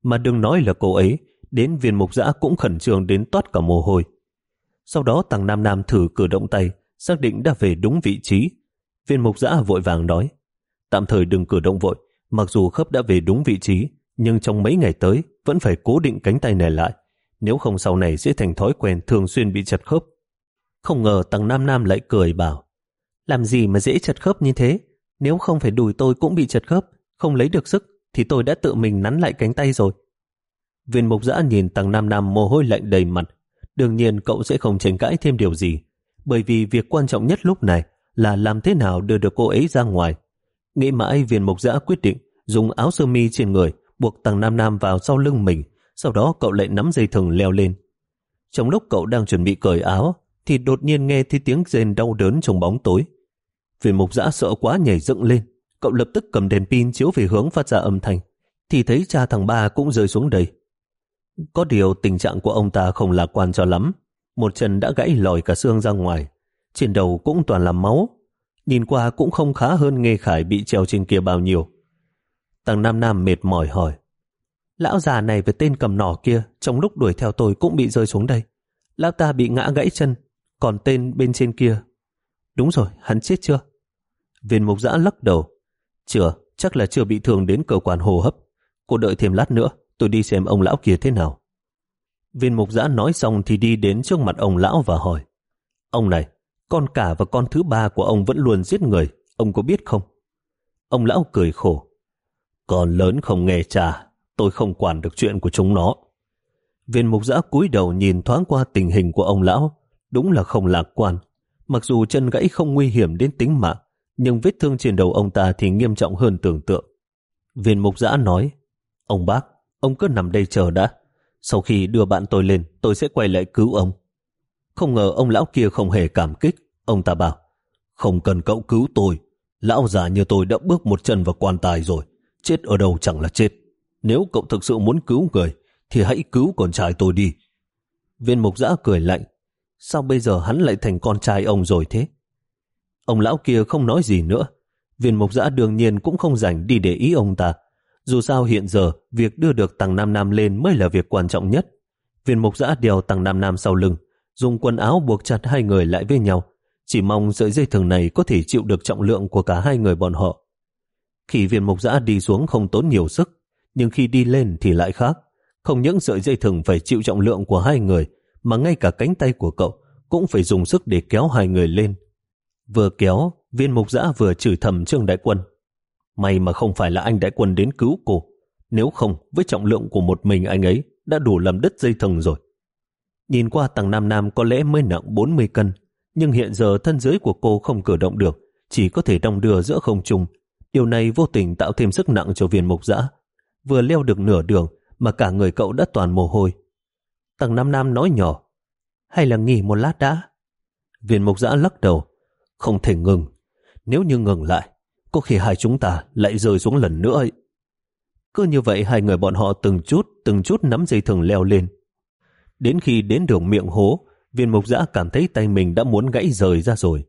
Mà đừng nói là cô ấy, đến viên mục giã cũng khẩn trương đến toát cả mồ hôi. Sau đó tàng Nam Nam thử cử động tay, xác định đã về đúng vị trí. Viên mục giã vội vàng nói, tạm thời đừng cử động vội, mặc dù khớp đã về đúng vị trí, nhưng trong mấy ngày tới vẫn phải cố định cánh tay này lại, nếu không sau này sẽ thành thói quen thường xuyên bị chật khớp. Không ngờ tàng Nam Nam lại cười bảo, làm gì mà dễ chật khớp như thế, nếu không phải đùi tôi cũng bị chật khớp, không lấy được sức, thì tôi đã tự mình nắn lại cánh tay rồi. Viên mục giã nhìn tàng Nam Nam mồ hôi lạnh đầy mặt, đương nhiên cậu sẽ không tranh cãi thêm điều gì, bởi vì việc quan trọng nhất lúc này là làm thế nào đưa được cô ấy ra ngoài. Nghĩ mãi viên mục giã quyết định dùng áo sơ mi trên người buộc tàng Nam Nam vào sau lưng mình, sau đó cậu lại nắm dây thừng leo lên. Trong lúc cậu đang chuẩn bị cởi áo, thì đột nhiên nghe thấy tiếng rên đau đớn trong bóng tối. Viên mục giã sợ quá nhảy dựng lên, cậu lập tức cầm đèn pin chiếu về hướng phát ra âm thanh, thì thấy cha thằng ba cũng rơi xuống đây. Có điều tình trạng của ông ta không lạc quan cho lắm, một chân đã gãy lòi cả xương ra ngoài, trên đầu cũng toàn là máu, nhìn qua cũng không khá hơn nghe khải bị treo trên kia bao nhiêu. tăng Nam Nam mệt mỏi hỏi, Lão già này với tên cầm nỏ kia trong lúc đuổi theo tôi cũng bị rơi xuống đây. Lão ta bị ngã gãy chân, còn tên bên trên kia. Đúng rồi, hắn chết chưa? Viên mục giã lắc đầu. Chưa, chắc là chưa bị thương đến cơ quan hô hấp. Cô đợi thêm lát nữa, tôi đi xem ông lão kia thế nào. Viên mục giã nói xong thì đi đến trước mặt ông lão và hỏi. Ông này, con cả và con thứ ba của ông vẫn luôn giết người, ông có biết không? Ông lão cười khổ. con lớn không nghe cha, tôi không quản được chuyện của chúng nó. Viên mục giã cúi đầu nhìn thoáng qua tình hình của ông lão, đúng là không lạc quan. Mặc dù chân gãy không nguy hiểm đến tính mạng, nhưng vết thương trên đầu ông ta thì nghiêm trọng hơn tưởng tượng. Viên mục giã nói, ông bác, ông cứ nằm đây chờ đã. Sau khi đưa bạn tôi lên, tôi sẽ quay lại cứu ông. Không ngờ ông lão kia không hề cảm kích. Ông ta bảo, không cần cậu cứu tôi. Lão già như tôi đã bước một chân vào quan tài rồi. Chết ở đâu chẳng là chết. Nếu cậu thực sự muốn cứu người, thì hãy cứu con trai tôi đi. Viên mục giã cười lạnh. Sao bây giờ hắn lại thành con trai ông rồi thế? Ông lão kia không nói gì nữa. Viên mục giã đương nhiên cũng không rảnh đi để ý ông ta. Dù sao hiện giờ, việc đưa được Tăng Nam Nam lên mới là việc quan trọng nhất. Viên mục giã đèo Tăng Nam Nam sau lưng, dùng quần áo buộc chặt hai người lại với nhau. Chỉ mong sợi dây thừng này có thể chịu được trọng lượng của cả hai người bọn họ. Khi viên mục giã đi xuống không tốn nhiều sức, nhưng khi đi lên thì lại khác. Không những sợi dây thừng phải chịu trọng lượng của hai người, mà ngay cả cánh tay của cậu cũng phải dùng sức để kéo hai người lên. Vừa kéo, viên mục giã vừa chửi thầm Trương Đại Quân. May mà không phải là anh Đại Quân đến cứu cô. Nếu không, với trọng lượng của một mình anh ấy đã đủ làm đứt dây thừng rồi. Nhìn qua tầng Nam Nam có lẽ mới nặng 40 cân, nhưng hiện giờ thân dưới của cô không cử động được, chỉ có thể đong đưa giữa không trung. Điều này vô tình tạo thêm sức nặng cho viên mục dã. Vừa leo được nửa đường mà cả người cậu đã toàn mồ hôi. Tầng Nam Nam nói nhỏ, hay là nghỉ một lát đã? Viên mục dã lắc đầu, không thể ngừng. Nếu như ngừng lại, có khi hai chúng ta lại rơi xuống lần nữa ấy. Cứ như vậy hai người bọn họ từng chút, từng chút nắm dây thừng leo lên. Đến khi đến đường miệng hố, viên mục giã cảm thấy tay mình đã muốn gãy rời ra rồi.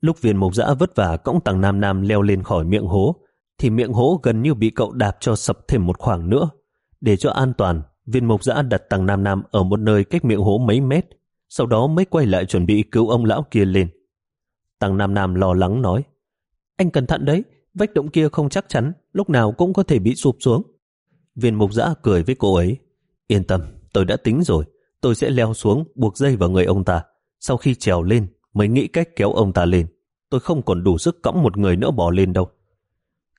Lúc viên mục giã vất vả cõng tàng nam nam leo lên khỏi miệng hố, thì miệng hố gần như bị cậu đạp cho sập thêm một khoảng nữa. Để cho an toàn, viên mục giã đặt tàng nam nam ở một nơi cách miệng hố mấy mét, sau đó mới quay lại chuẩn bị cứu ông lão kia lên. Tàng Nam Nam lo lắng nói, anh cẩn thận đấy, vách động kia không chắc chắn, lúc nào cũng có thể bị sụp xuống. Viên mục giã cười với cô ấy, yên tâm, tôi đã tính rồi, tôi sẽ leo xuống buộc dây vào người ông ta. Sau khi trèo lên, mới nghĩ cách kéo ông ta lên. Tôi không còn đủ sức cõng một người nữa bò lên đâu.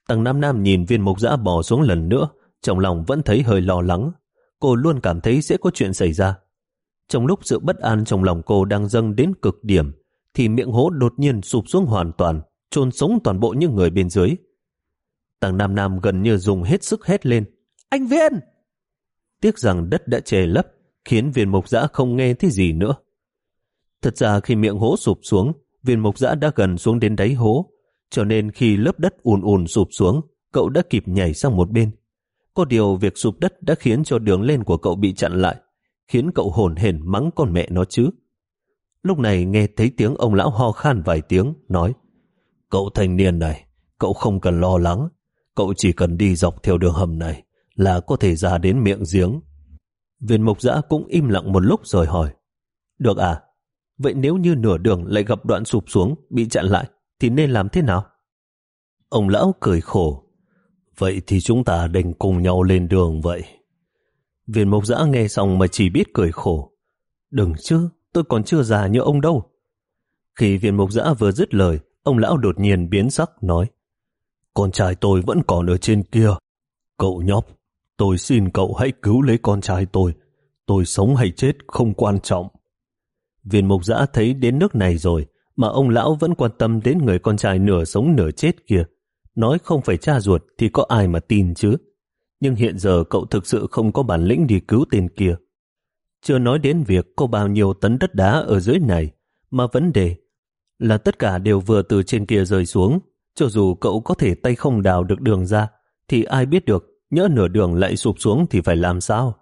Tầng Nam Nam nhìn viên mục giã bò xuống lần nữa, trong lòng vẫn thấy hơi lo lắng. Cô luôn cảm thấy sẽ có chuyện xảy ra. Trong lúc sự bất an trong lòng cô đang dâng đến cực điểm, thì miệng hố đột nhiên sụp xuống hoàn toàn, chôn sống toàn bộ những người bên dưới. Tàng Nam Nam gần như dùng hết sức hét lên. Anh Viên! Tiếc rằng đất đã che lấp, khiến viên mục giã không nghe thấy gì nữa. Thật ra khi miệng hố sụp xuống, viên mục giã đã gần xuống đến đáy hố, cho nên khi lớp đất ùn ùn sụp xuống, cậu đã kịp nhảy sang một bên. Có điều việc sụp đất đã khiến cho đường lên của cậu bị chặn lại, khiến cậu hồn hển mắng con mẹ nó chứ. Lúc này nghe thấy tiếng ông lão ho khan vài tiếng, nói Cậu thanh niên này, cậu không cần lo lắng, cậu chỉ cần đi dọc theo đường hầm này là có thể ra đến miệng giếng. Viên mục giã cũng im lặng một lúc rồi hỏi Được à, vậy nếu như nửa đường lại gặp đoạn sụp xuống, bị chặn lại, thì nên làm thế nào? Ông lão cười khổ Vậy thì chúng ta đành cùng nhau lên đường vậy. Viên mộc giã nghe xong mà chỉ biết cười khổ. Đừng chứ, tôi còn chưa già như ông đâu. Khi viên mộc giã vừa dứt lời, ông lão đột nhiên biến sắc nói Con trai tôi vẫn còn ở trên kia. Cậu nhóc, tôi xin cậu hãy cứu lấy con trai tôi. Tôi sống hay chết không quan trọng. Viên mục giã thấy đến nước này rồi, mà ông lão vẫn quan tâm đến người con trai nửa sống nửa chết kia. Nói không phải cha ruột thì có ai mà tin chứ. Nhưng hiện giờ cậu thực sự không có bản lĩnh đi cứu tên kia. Chưa nói đến việc có bao nhiêu tấn đất đá ở dưới này, mà vấn đề là tất cả đều vừa từ trên kia rơi xuống. Cho dù cậu có thể tay không đào được đường ra, thì ai biết được, nhỡ nửa đường lại sụp xuống thì phải làm sao?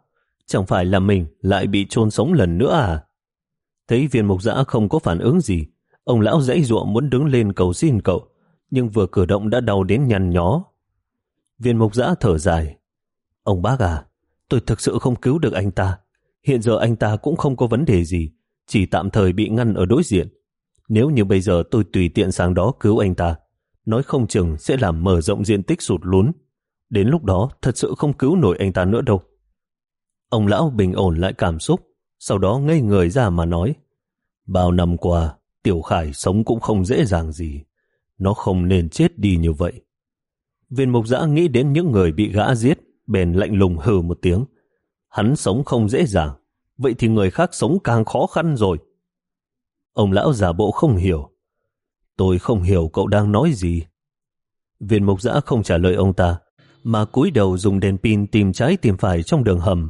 Chẳng phải là mình lại bị chôn sống lần nữa à? Thấy viên mục giã không có phản ứng gì, ông lão dãy ruộng muốn đứng lên cầu xin cậu, nhưng vừa cử động đã đau đến nhăn nhó. Viên mục giã thở dài. Ông bác à, tôi thực sự không cứu được anh ta. Hiện giờ anh ta cũng không có vấn đề gì, chỉ tạm thời bị ngăn ở đối diện. Nếu như bây giờ tôi tùy tiện sang đó cứu anh ta, nói không chừng sẽ làm mở rộng diện tích sụt lún. Đến lúc đó thật sự không cứu nổi anh ta nữa đâu. Ông lão bình ổn lại cảm xúc, sau đó ngây người ra mà nói. Bao năm qua, Tiểu Khải sống cũng không dễ dàng gì. Nó không nên chết đi như vậy. Viên mục giã nghĩ đến những người bị gã giết, bèn lạnh lùng hừ một tiếng. Hắn sống không dễ dàng, vậy thì người khác sống càng khó khăn rồi. Ông lão giả bộ không hiểu. Tôi không hiểu cậu đang nói gì. Viên mục giã không trả lời ông ta, mà cúi đầu dùng đèn pin tìm trái tìm phải trong đường hầm.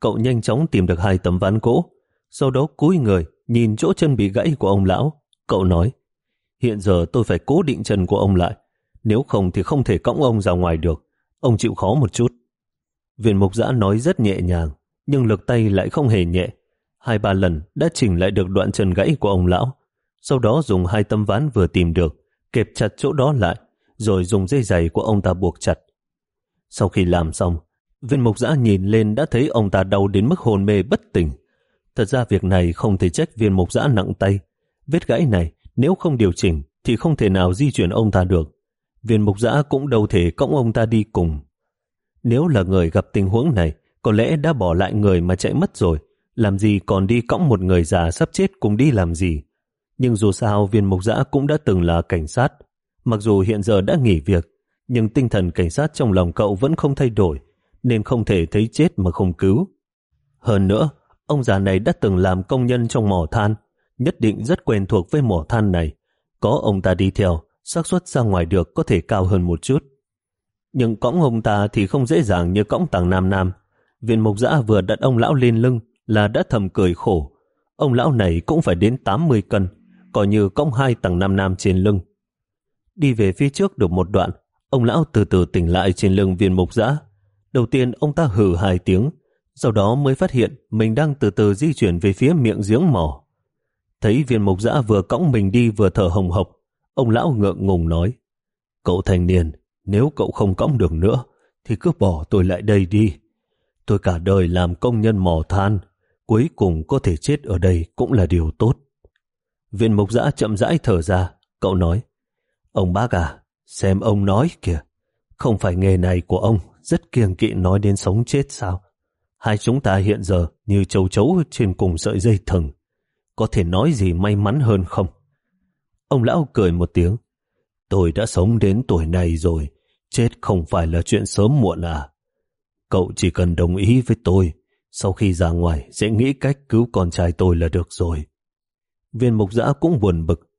Cậu nhanh chóng tìm được hai tấm ván gỗ, sau đó cúi người nhìn chỗ chân bị gãy của ông lão. Cậu nói, hiện giờ tôi phải cố định chân của ông lại, nếu không thì không thể cõng ông ra ngoài được. Ông chịu khó một chút. Viên mục giã nói rất nhẹ nhàng, nhưng lực tay lại không hề nhẹ. Hai ba lần đã chỉnh lại được đoạn chân gãy của ông lão. Sau đó dùng hai tấm ván vừa tìm được, kẹp chặt chỗ đó lại, rồi dùng dây giày của ông ta buộc chặt. Sau khi làm xong, viên mục giã nhìn lên đã thấy ông ta đau đến mức hồn mê bất tỉnh. Thật ra việc này không thể trách viên mục giã nặng tay. Vết gãy này nếu không điều chỉnh thì không thể nào di chuyển ông ta được. Viên mục giã cũng đâu thể cõng ông ta đi cùng. Nếu là người gặp tình huống này, có lẽ đã bỏ lại người mà chạy mất rồi. Làm gì còn đi cõng một người già sắp chết cùng đi làm gì. Nhưng dù sao viên mục giã cũng đã từng là cảnh sát. Mặc dù hiện giờ đã nghỉ việc, nhưng tinh thần cảnh sát trong lòng cậu vẫn không thay đổi, nên không thể thấy chết mà không cứu. Hơn nữa, ông già này đã từng làm công nhân trong mỏ than, nhất định rất quen thuộc với mỏ than này. Có ông ta đi theo, xác suất ra ngoài được có thể cao hơn một chút. Nhưng cõng ông ta thì không dễ dàng như cõng tàng Nam Nam. Viên mục giã vừa đặt ông lão lên lưng là đã thầm cười khổ. Ông lão này cũng phải đến 80 cân, coi như cõng hai tầng Nam Nam trên lưng. Đi về phía trước được một đoạn, ông lão từ từ tỉnh lại trên lưng viên mục giã. Đầu tiên ông ta hử hai tiếng, sau đó mới phát hiện mình đang từ từ di chuyển về phía miệng giếng mỏ. Thấy viên mục giã vừa cõng mình đi vừa thở hồng hộc, ông lão ngượng ngùng nói, Cậu thanh niên, nếu cậu không cõng được nữa, thì cứ bỏ tôi lại đây đi. Tôi cả đời làm công nhân mỏ than, cuối cùng có thể chết ở đây cũng là điều tốt. Viên mục giã chậm rãi thở ra, cậu nói, Ông bác à, xem ông nói kìa, không phải nghề này của ông rất kiêng kỵ nói đến sống chết sao? Hai chúng ta hiện giờ như châu chấu trên cùng sợi dây thừng, có thể nói gì may mắn hơn không? Ông lão cười một tiếng, tôi đã sống đến tuổi này rồi, chết không phải là chuyện sớm muộn à. Cậu chỉ cần đồng ý với tôi, sau khi ra ngoài sẽ nghĩ cách cứu con trai tôi là được rồi. Viên mục giã cũng buồn bực,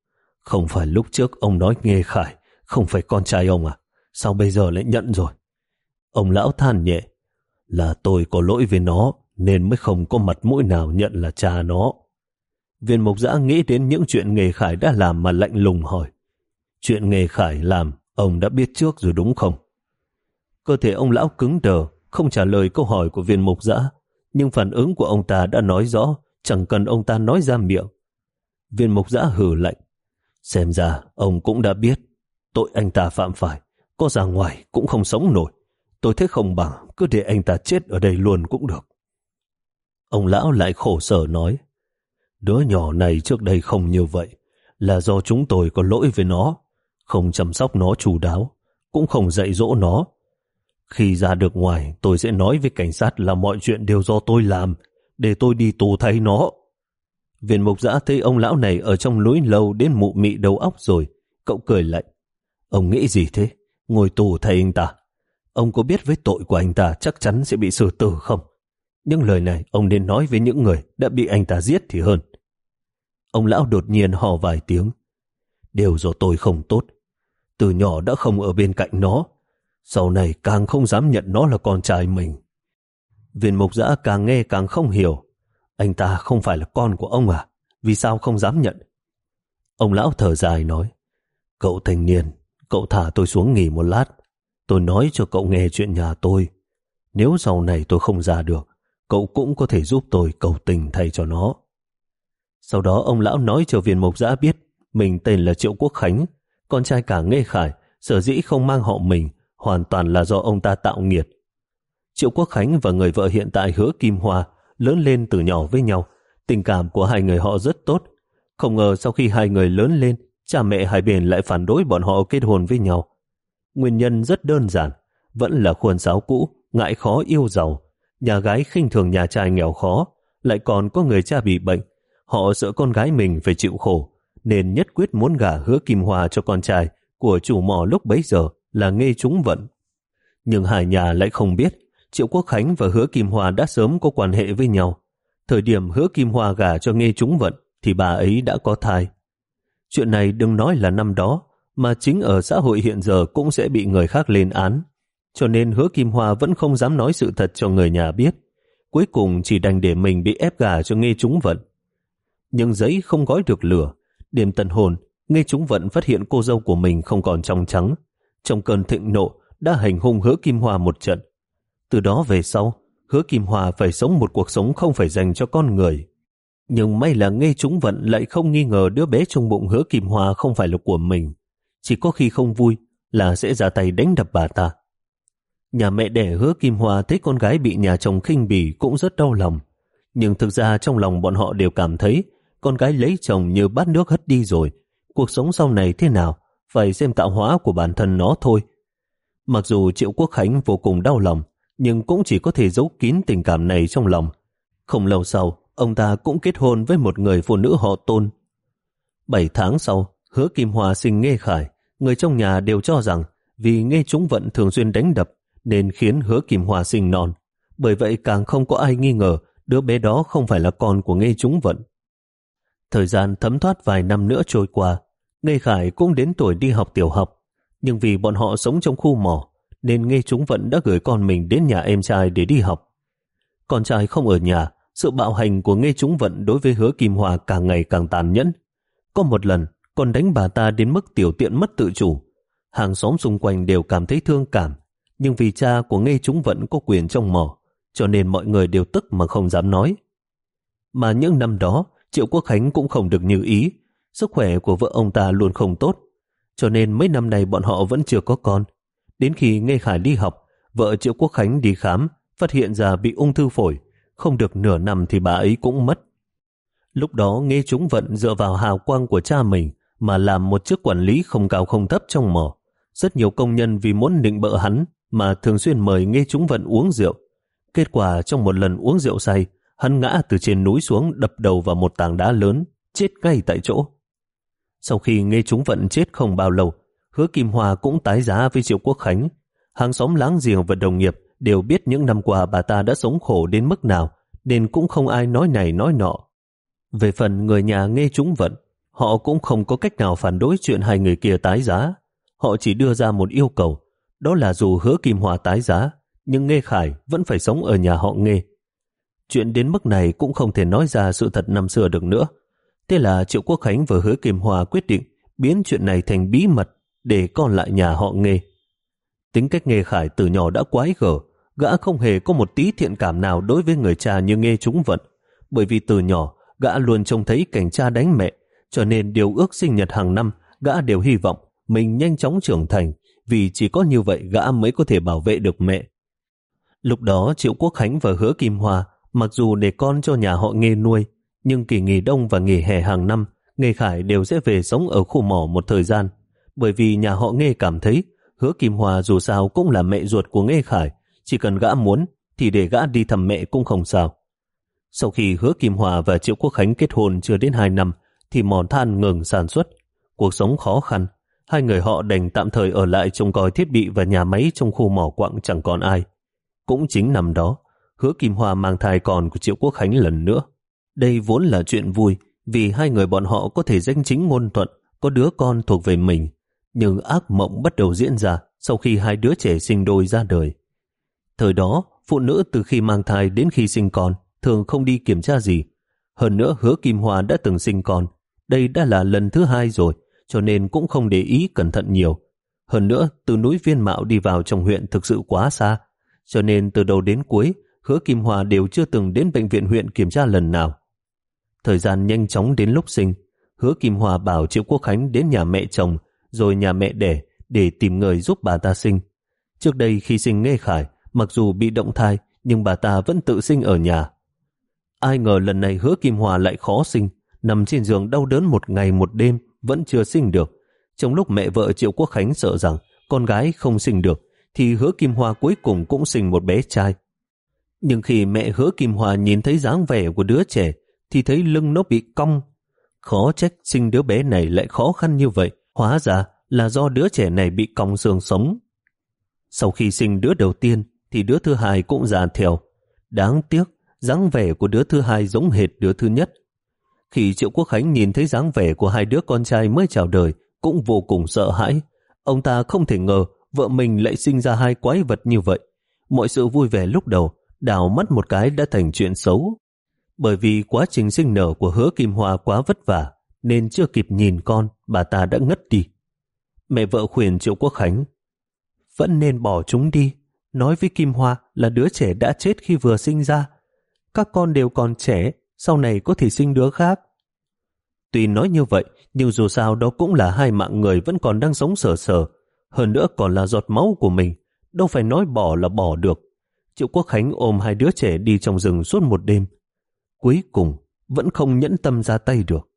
không phải lúc trước ông nói nghe khải, không phải con trai ông à? Sao bây giờ lại nhận rồi? Ông lão than nhẹ, là tôi có lỗi với nó, nên mới không có mặt mũi nào nhận là cha nó. Viên mục giã nghĩ đến những chuyện nghề khải đã làm mà lạnh lùng hỏi. Chuyện nghề khải làm, ông đã biết trước rồi đúng không? Cơ thể ông lão cứng đờ, không trả lời câu hỏi của viên mục giã, nhưng phản ứng của ông ta đã nói rõ, chẳng cần ông ta nói ra miệng. Viên mục giã hử lạnh, Xem ra ông cũng đã biết tội anh ta phạm phải, có ra ngoài cũng không sống nổi. Tôi thấy không bằng cứ để anh ta chết ở đây luôn cũng được. Ông lão lại khổ sở nói, đứa nhỏ này trước đây không như vậy, là do chúng tôi có lỗi với nó, không chăm sóc nó chú đáo, cũng không dạy dỗ nó. Khi ra được ngoài, tôi sẽ nói với cảnh sát là mọi chuyện đều do tôi làm, để tôi đi tù thay nó. Viên mục giã thấy ông lão này ở trong núi lâu đến mụ mị đầu óc rồi. Cậu cười lạnh. Ông nghĩ gì thế? Ngồi tù thay anh ta. Ông có biết với tội của anh ta chắc chắn sẽ bị xử tử không? Những lời này ông nên nói với những người đã bị anh ta giết thì hơn. Ông lão đột nhiên hò vài tiếng. Đều do tôi không tốt. Từ nhỏ đã không ở bên cạnh nó. Sau này càng không dám nhận nó là con trai mình. Viên mục giã càng nghe càng không hiểu. Anh ta không phải là con của ông à? Vì sao không dám nhận? Ông lão thở dài nói, cậu thanh niên, cậu thả tôi xuống nghỉ một lát. Tôi nói cho cậu nghe chuyện nhà tôi. Nếu sau này tôi không ra được, cậu cũng có thể giúp tôi cầu tình thay cho nó. Sau đó ông lão nói cho viên mộc giã biết mình tên là Triệu Quốc Khánh, con trai cả Nghê Khải, sở dĩ không mang họ mình, hoàn toàn là do ông ta tạo nghiệt. Triệu Quốc Khánh và người vợ hiện tại hứa Kim Hoa lớn lên từ nhỏ với nhau. Tình cảm của hai người họ rất tốt. Không ngờ sau khi hai người lớn lên, cha mẹ hai bên lại phản đối bọn họ kết hôn với nhau. Nguyên nhân rất đơn giản, vẫn là khuôn sáo cũ, ngại khó yêu giàu. Nhà gái khinh thường nhà trai nghèo khó, lại còn có người cha bị bệnh. Họ sợ con gái mình phải chịu khổ, nên nhất quyết muốn gả hứa kim hòa cho con trai của chủ mỏ lúc bấy giờ là nghe trúng vận. Nhưng hai nhà lại không biết Triệu Quốc Khánh và Hứa Kim Hoa đã sớm có quan hệ với nhau. Thời điểm Hứa Kim Hoa gả cho nghe trúng vận thì bà ấy đã có thai. Chuyện này đừng nói là năm đó, mà chính ở xã hội hiện giờ cũng sẽ bị người khác lên án. Cho nên hứa Kim Hoa vẫn không dám nói sự thật cho người nhà biết. Cuối cùng chỉ đành để mình bị ép gà cho nghe trúng vận. Nhưng giấy không gói được lửa. Đêm tận hồn, nghe trúng vận phát hiện cô dâu của mình không còn trong trắng. Trong cơn thịnh nộ, đã hành hung hứa Kim Hòa một trận. Từ đó về sau, hứa Kim Hòa phải sống một cuộc sống không phải dành cho con người. Nhưng may là nghe chúng vận lại không nghi ngờ đứa bé trong bụng hứa Kim Hòa không phải là của mình. Chỉ có khi không vui là sẽ ra tay đánh đập bà ta. Nhà mẹ đẻ hứa Kim Hòa thấy con gái bị nhà chồng khinh bỉ cũng rất đau lòng. Nhưng thực ra trong lòng bọn họ đều cảm thấy con gái lấy chồng như bát nước hất đi rồi. Cuộc sống sau này thế nào? Phải xem tạo hóa của bản thân nó thôi. Mặc dù Triệu Quốc Khánh vô cùng đau lòng, nhưng cũng chỉ có thể giấu kín tình cảm này trong lòng. Không lâu sau, ông ta cũng kết hôn với một người phụ nữ họ tôn. Bảy tháng sau, hứa Kim hòa sinh Nghê Khải. Người trong nhà đều cho rằng vì Nghê Trúng Vận thường xuyên đánh đập nên khiến hứa Kim hòa sinh non. Bởi vậy càng không có ai nghi ngờ đứa bé đó không phải là con của Nghê Trúng Vận. Thời gian thấm thoát vài năm nữa trôi qua, Ngây Khải cũng đến tuổi đi học tiểu học. Nhưng vì bọn họ sống trong khu mỏ, nên Ngây Trúng Vận đã gửi con mình đến nhà em trai để đi học. Con trai không ở nhà, sự bạo hành của Ngây Trúng Vận đối với hứa Kim Hòa càng ngày càng tàn nhẫn. Có một lần, còn đánh bà ta đến mức tiểu tiện mất tự chủ. Hàng xóm xung quanh đều cảm thấy thương cảm, nhưng vì cha của Ngây Trúng Vận có quyền trong mỏ, cho nên mọi người đều tức mà không dám nói. Mà những năm đó, Triệu Quốc Khánh cũng không được như ý, sức khỏe của vợ ông ta luôn không tốt, cho nên mấy năm nay bọn họ vẫn chưa có con. Đến khi nghe Khải đi học, vợ Triệu Quốc Khánh đi khám, phát hiện ra bị ung thư phổi, không được nửa năm thì bà ấy cũng mất. Lúc đó Nghe Trúng Vận dựa vào hào quang của cha mình mà làm một chức quản lý không cao không thấp trong mỏ. Rất nhiều công nhân vì muốn định bợ hắn mà thường xuyên mời Nghe Trúng Vận uống rượu. Kết quả trong một lần uống rượu say, hắn ngã từ trên núi xuống đập đầu vào một tảng đá lớn, chết ngay tại chỗ. Sau khi nghe chúng Vận chết không bao lâu, hứa Kim Hòa cũng tái giá với Triệu Quốc Khánh. Hàng xóm láng giềng và đồng nghiệp đều biết những năm qua bà ta đã sống khổ đến mức nào, nên cũng không ai nói này nói nọ. Về phần người nhà nghe chúng vận, họ cũng không có cách nào phản đối chuyện hai người kia tái giá. Họ chỉ đưa ra một yêu cầu, đó là dù hứa Kim Hòa tái giá, nhưng Nghe Khải vẫn phải sống ở nhà họ Nghe. Chuyện đến mức này cũng không thể nói ra sự thật năm xưa được nữa. Thế là Triệu Quốc Khánh và hứa Kim Hòa quyết định biến chuyện này thành bí mật để con lại nhà họ nghề Tính cách nghề Khải từ nhỏ đã quái gở, gã không hề có một tí thiện cảm nào đối với người cha như Nghe chúng vận, bởi vì từ nhỏ gã luôn trông thấy cảnh cha đánh mẹ, cho nên điều ước sinh nhật hàng năm gã đều hy vọng mình nhanh chóng trưởng thành, vì chỉ có như vậy gã mới có thể bảo vệ được mẹ. Lúc đó Triệu Quốc Khánh và Hứa Kim hòa mặc dù để con cho nhà họ nghề nuôi, nhưng kỳ nghỉ đông và nghỉ hè hàng năm, Nghê Khải đều sẽ về sống ở khu mỏ một thời gian, bởi vì nhà họ Nghê cảm thấy Hứa Kim hòa dù sao cũng là mẹ ruột của Nghê Khải, chỉ cần gã muốn thì để gã đi thăm mẹ cũng không sao. Sau khi hứa Kim Hòa và Triệu Quốc Khánh kết hôn chưa đến 2 năm, thì mòn than ngừng sản xuất. Cuộc sống khó khăn, hai người họ đành tạm thời ở lại trông coi thiết bị và nhà máy trong khu mỏ quặng chẳng còn ai. Cũng chính năm đó, hứa Kim Hòa mang thai con của Triệu Quốc Khánh lần nữa. Đây vốn là chuyện vui, vì hai người bọn họ có thể danh chính ngôn thuận, có đứa con thuộc về mình. Nhưng ác mộng bắt đầu diễn ra sau khi hai đứa trẻ sinh đôi ra đời. Thời đó, phụ nữ từ khi mang thai đến khi sinh con thường không đi kiểm tra gì. Hơn nữa hứa Kim Hoa đã từng sinh con. Đây đã là lần thứ hai rồi, cho nên cũng không để ý cẩn thận nhiều. Hơn nữa, từ núi Viên Mạo đi vào trong huyện thực sự quá xa, cho nên từ đầu đến cuối, hứa Kim Hoa đều chưa từng đến bệnh viện huyện kiểm tra lần nào. Thời gian nhanh chóng đến lúc sinh, hứa Kim Hòa bảo Triệu Quốc Khánh đến nhà mẹ chồng, rồi nhà mẹ đẻ để tìm người giúp bà ta sinh. Trước đây khi sinh Nghê Khải, mặc dù bị động thai, nhưng bà ta vẫn tự sinh ở nhà. Ai ngờ lần này hứa Kim Hòa lại khó sinh, nằm trên giường đau đớn một ngày một đêm, vẫn chưa sinh được. Trong lúc mẹ vợ Triệu Quốc Khánh sợ rằng con gái không sinh được, thì hứa Kim Hoa cuối cùng cũng sinh một bé trai. Nhưng khi mẹ hứa Kim Hoa nhìn thấy dáng vẻ của đứa trẻ, thì thấy lưng nó bị cong. Khó trách sinh đứa bé này lại khó khăn như vậy, hóa ra là do đứa trẻ này bị cong xương sống Sau khi sinh đứa đầu tiên thì đứa thứ hai cũng già theo. Đáng tiếc, dáng vẻ của đứa thứ hai giống hệt đứa thứ nhất. Khi Triệu Quốc Khánh nhìn thấy dáng vẻ của hai đứa con trai mới chào đời, cũng vô cùng sợ hãi. Ông ta không thể ngờ vợ mình lại sinh ra hai quái vật như vậy. Mọi sự vui vẻ lúc đầu, đào mắt một cái đã thành chuyện xấu. Bởi vì quá trình sinh nở của hứa Kim Hoa quá vất vả, nên chưa kịp nhìn con, bà ta đã ngất đi. Mẹ vợ khuyên Triệu Quốc Khánh, vẫn nên bỏ chúng đi, nói với Kim Hoa là đứa trẻ đã chết khi vừa sinh ra. Các con đều còn trẻ, sau này có thể sinh đứa khác. Tuy nói như vậy, nhưng dù sao đó cũng là hai mạng người vẫn còn đang sống sờ sờ. Hơn nữa còn là giọt máu của mình, đâu phải nói bỏ là bỏ được. Triệu Quốc Khánh ôm hai đứa trẻ đi trong rừng suốt một đêm. Cuối cùng, vẫn không nhẫn tâm ra tay được.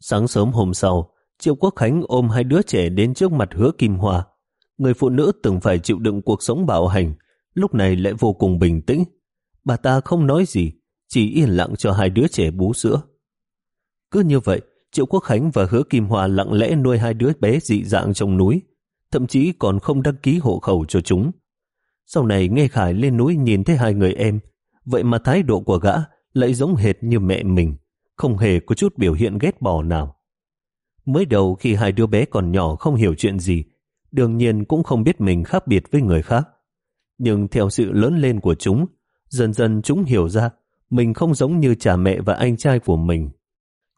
Sáng sớm hôm sau, Triệu Quốc Khánh ôm hai đứa trẻ đến trước mặt hứa Kim Hoa. Người phụ nữ từng phải chịu đựng cuộc sống bạo hành, lúc này lại vô cùng bình tĩnh. Bà ta không nói gì, chỉ yên lặng cho hai đứa trẻ bú sữa. Cứ như vậy, Triệu Quốc Khánh và Hứa Kim Hoa lặng lẽ nuôi hai đứa bé dị dạng trong núi, thậm chí còn không đăng ký hộ khẩu cho chúng. Sau này Nghe Khải lên núi nhìn thấy hai người em, vậy mà thái độ của gã lại giống hệt như mẹ mình, không hề có chút biểu hiện ghét bỏ nào. Mới đầu khi hai đứa bé còn nhỏ không hiểu chuyện gì, đương nhiên cũng không biết mình khác biệt với người khác. Nhưng theo sự lớn lên của chúng, dần dần chúng hiểu ra mình không giống như cha mẹ và anh trai của mình.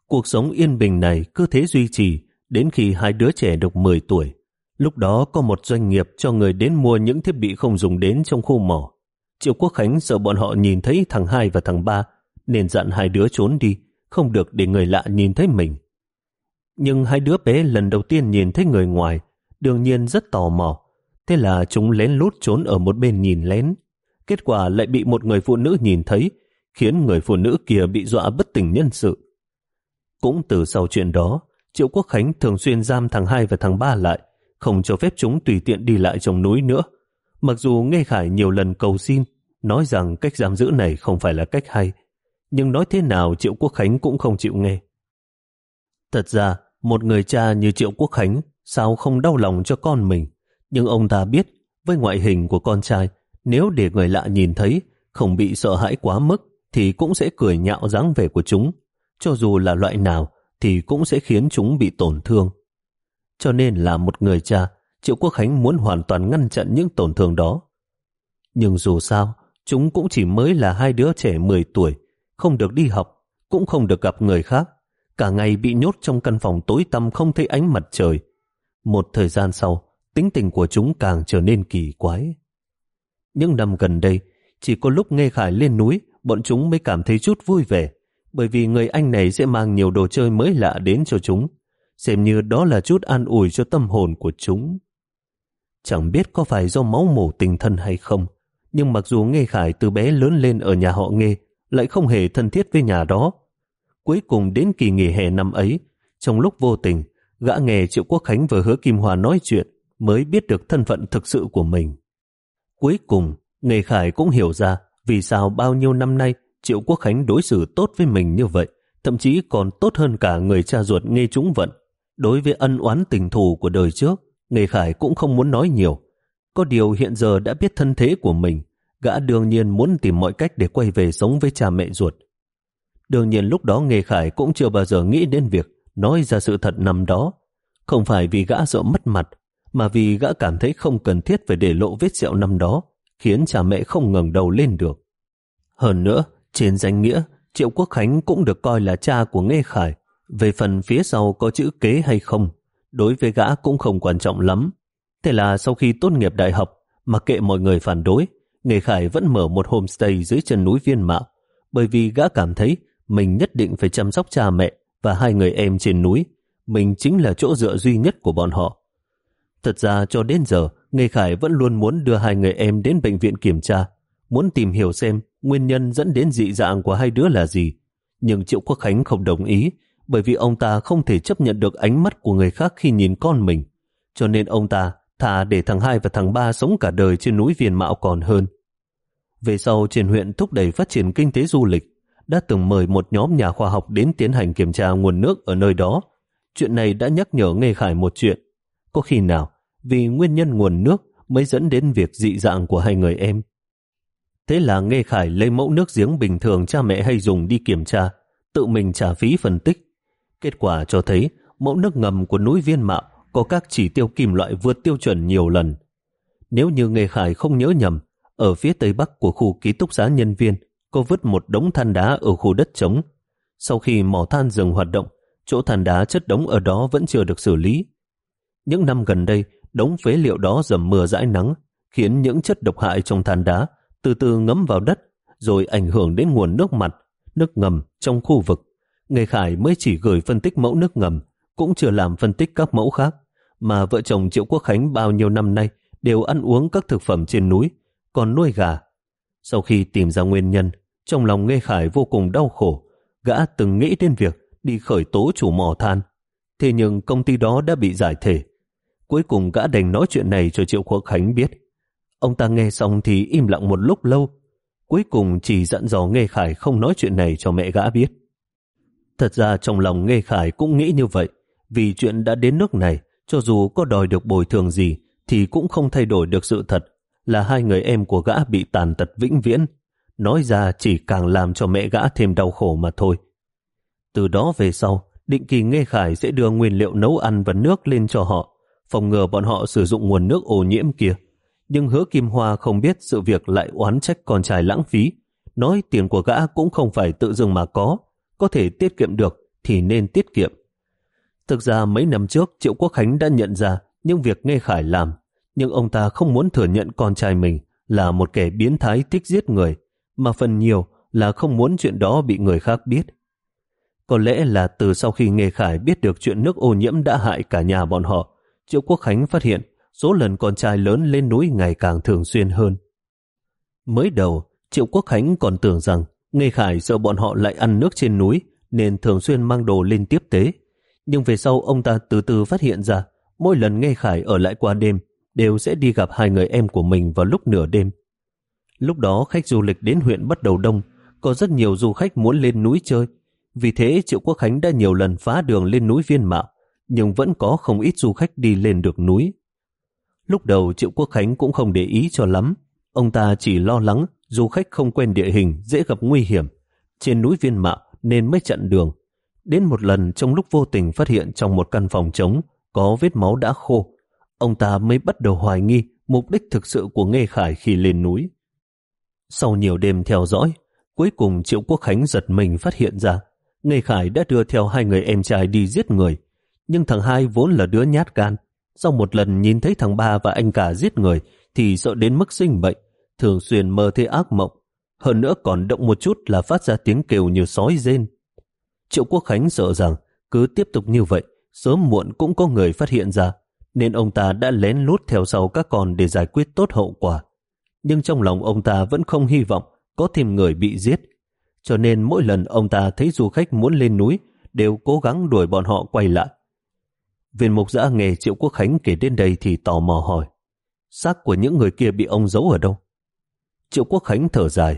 Cuộc sống yên bình này cứ thế duy trì đến khi hai đứa trẻ được 10 tuổi. Lúc đó có một doanh nghiệp cho người đến mua những thiết bị không dùng đến trong khu mỏ. Triệu Quốc Khánh sợ bọn họ nhìn thấy thằng hai và thằng ba nên dặn hai đứa trốn đi, không được để người lạ nhìn thấy mình. Nhưng hai đứa bé lần đầu tiên nhìn thấy người ngoài, đương nhiên rất tò mò. Thế là chúng lén lút trốn ở một bên nhìn lén. Kết quả lại bị một người phụ nữ nhìn thấy, khiến người phụ nữ kia bị dọa bất tỉnh nhân sự. Cũng từ sau chuyện đó, Triệu Quốc Khánh thường xuyên giam thằng hai và thằng ba lại, không cho phép chúng tùy tiện đi lại trong núi nữa. Mặc dù Nghe Khải nhiều lần cầu xin, nói rằng cách giam giữ này không phải là cách hay, nhưng nói thế nào Triệu Quốc Khánh cũng không chịu nghe. Thật ra, một người cha như Triệu Quốc Khánh sao không đau lòng cho con mình, nhưng ông ta biết với ngoại hình của con trai, nếu để người lạ nhìn thấy, không bị sợ hãi quá mức, thì cũng sẽ cười nhạo dáng vẻ của chúng. Cho dù là loại nào, thì cũng sẽ khiến chúng bị tổn thương. Cho nên là một người cha, Triệu Quốc Khánh muốn hoàn toàn ngăn chặn những tổn thương đó. Nhưng dù sao, chúng cũng chỉ mới là hai đứa trẻ 10 tuổi, không được đi học, cũng không được gặp người khác. Cả ngày bị nhốt trong căn phòng tối tăm không thấy ánh mặt trời. Một thời gian sau, tính tình của chúng càng trở nên kỳ quái. Những năm gần đây, chỉ có lúc Nghe Khải lên núi, bọn chúng mới cảm thấy chút vui vẻ, bởi vì người anh này sẽ mang nhiều đồ chơi mới lạ đến cho chúng, xem như đó là chút an ủi cho tâm hồn của chúng. Chẳng biết có phải do máu mổ tình thân hay không, nhưng mặc dù Nghe Khải từ bé lớn lên ở nhà họ Nghe, lại không hề thân thiết với nhà đó. Cuối cùng đến kỳ nghỉ hè năm ấy, trong lúc vô tình, gã nghe Triệu Quốc Khánh và Hứa Kim Hòa nói chuyện mới biết được thân phận thực sự của mình. Cuối cùng, Nghề Khải cũng hiểu ra vì sao bao nhiêu năm nay Triệu Quốc Khánh đối xử tốt với mình như vậy, thậm chí còn tốt hơn cả người cha ruột nghe chúng vận. Đối với ân oán tình thù của đời trước, Nghề Khải cũng không muốn nói nhiều. Có điều hiện giờ đã biết thân thế của mình, gã đương nhiên muốn tìm mọi cách để quay về sống với cha mẹ ruột. Đương nhiên lúc đó Nghề Khải cũng chưa bao giờ nghĩ đến việc nói ra sự thật năm đó. Không phải vì gã sợ mất mặt, mà vì gã cảm thấy không cần thiết phải để lộ vết sẹo năm đó, khiến cha mẹ không ngẩng đầu lên được. Hơn nữa, trên danh nghĩa, Triệu Quốc Khánh cũng được coi là cha của Nghe Khải. Về phần phía sau có chữ kế hay không, đối với gã cũng không quan trọng lắm. Thế là sau khi tốt nghiệp đại học, mặc kệ mọi người phản đối, Nghề Khải vẫn mở một homestay dưới chân núi Viên Mạo, bởi vì gã cảm thấy mình nhất định phải chăm sóc cha mẹ và hai người em trên núi. Mình chính là chỗ dựa duy nhất của bọn họ. Thật ra cho đến giờ, Nghề Khải vẫn luôn muốn đưa hai người em đến bệnh viện kiểm tra, muốn tìm hiểu xem nguyên nhân dẫn đến dị dạng của hai đứa là gì. Nhưng Triệu Quốc Khánh không đồng ý, bởi vì ông ta không thể chấp nhận được ánh mắt của người khác khi nhìn con mình. Cho nên ông ta thà để thằng hai và thằng ba sống cả đời trên núi Viên Mạo còn hơn. Về sau, trên huyện thúc đẩy phát triển kinh tế du lịch, đã từng mời một nhóm nhà khoa học đến tiến hành kiểm tra nguồn nước ở nơi đó. Chuyện này đã nhắc nhở Nghê Khải một chuyện. Có khi nào vì nguyên nhân nguồn nước mới dẫn đến việc dị dạng của hai người em. Thế là Nghê Khải lấy mẫu nước giếng bình thường cha mẹ hay dùng đi kiểm tra, tự mình trả phí phân tích. Kết quả cho thấy mẫu nước ngầm của núi Viên Mạo có các chỉ tiêu kim loại vượt tiêu chuẩn nhiều lần. Nếu như nghề Khải không nhớ nhầm, ở phía tây bắc của khu ký túc xá nhân viên có vứt một đống than đá ở khu đất trống. Sau khi mỏ than dừng hoạt động, chỗ than đá chất đống ở đó vẫn chưa được xử lý. Những năm gần đây, đống phế liệu đó dầm mưa dãi nắng, khiến những chất độc hại trong than đá từ từ ngấm vào đất, rồi ảnh hưởng đến nguồn nước mặt, nước ngầm trong khu vực. Nghề Khải mới chỉ gửi phân tích mẫu nước ngầm, cũng chưa làm phân tích các mẫu khác, mà vợ chồng Triệu Quốc Khánh bao nhiêu năm nay đều ăn uống các thực phẩm trên núi, còn nuôi gà. Sau khi tìm ra nguyên nhân, trong lòng nghe Khải vô cùng đau khổ, gã từng nghĩ đến việc đi khởi tố chủ mỏ than. Thế nhưng công ty đó đã bị giải thể. Cuối cùng gã đành nói chuyện này cho Triệu Quốc Khánh biết. Ông ta nghe xong thì im lặng một lúc lâu, cuối cùng chỉ dặn dò nghe Khải không nói chuyện này cho mẹ gã biết. Thật ra trong lòng nghe Khải cũng nghĩ như vậy, vì chuyện đã đến nước này, cho dù có đòi được bồi thường gì, thì cũng không thay đổi được sự thật là hai người em của gã bị tàn tật vĩnh viễn. Nói ra chỉ càng làm cho mẹ gã thêm đau khổ mà thôi. Từ đó về sau, định kỳ Nghê Khải sẽ đưa nguyên liệu nấu ăn và nước lên cho họ, phòng ngừa bọn họ sử dụng nguồn nước ô nhiễm kia. Nhưng hứa Kim Hoa không biết sự việc lại oán trách con trai lãng phí. Nói tiền của gã cũng không phải tự dưng mà có, có thể tiết kiệm được thì nên tiết kiệm. Thực ra mấy năm trước Triệu Quốc Khánh đã nhận ra những việc Nghe Khải làm, nhưng ông ta không muốn thừa nhận con trai mình là một kẻ biến thái thích giết người, mà phần nhiều là không muốn chuyện đó bị người khác biết. Có lẽ là từ sau khi Nghe Khải biết được chuyện nước ô nhiễm đã hại cả nhà bọn họ, Triệu Quốc Khánh phát hiện số lần con trai lớn lên núi ngày càng thường xuyên hơn. Mới đầu, Triệu Quốc Khánh còn tưởng rằng Nghe Khải sợ bọn họ lại ăn nước trên núi nên thường xuyên mang đồ lên tiếp tế. Nhưng về sau ông ta từ từ phát hiện ra mỗi lần Nghe Khải ở lại qua đêm đều sẽ đi gặp hai người em của mình vào lúc nửa đêm. Lúc đó khách du lịch đến huyện bắt đầu đông, có rất nhiều du khách muốn lên núi chơi. Vì thế Triệu Quốc Khánh đã nhiều lần phá đường lên núi Viên Mạo, nhưng vẫn có không ít du khách đi lên được núi. Lúc đầu Triệu Quốc Khánh cũng không để ý cho lắm, ông ta chỉ lo lắng du khách không quen địa hình dễ gặp nguy hiểm. Trên núi Viên Mạo nên mới chặn đường. Đến một lần trong lúc vô tình phát hiện trong một căn phòng trống có vết máu đã khô, ông ta mới bắt đầu hoài nghi mục đích thực sự của Nghê Khải khi lên núi. Sau nhiều đêm theo dõi, cuối cùng Triệu Quốc Khánh giật mình phát hiện ra Nghê Khải đã đưa theo hai người em trai đi giết người, nhưng thằng hai vốn là đứa nhát gan. Sau một lần nhìn thấy thằng ba và anh cả giết người thì sợ đến mức sinh bệnh, thường xuyên mơ thấy ác mộng. Hơn nữa còn động một chút là phát ra tiếng kêu như sói rên. Triệu Quốc Khánh sợ rằng cứ tiếp tục như vậy, sớm muộn cũng có người phát hiện ra, nên ông ta đã lén lút theo sau các con để giải quyết tốt hậu quả. Nhưng trong lòng ông ta vẫn không hy vọng có thêm người bị giết, cho nên mỗi lần ông ta thấy du khách muốn lên núi đều cố gắng đuổi bọn họ quay lại. Viên mục giã nghề Triệu Quốc Khánh kể đến đây thì tò mò hỏi, xác của những người kia bị ông giấu ở đâu? Triệu Quốc Khánh thở dài,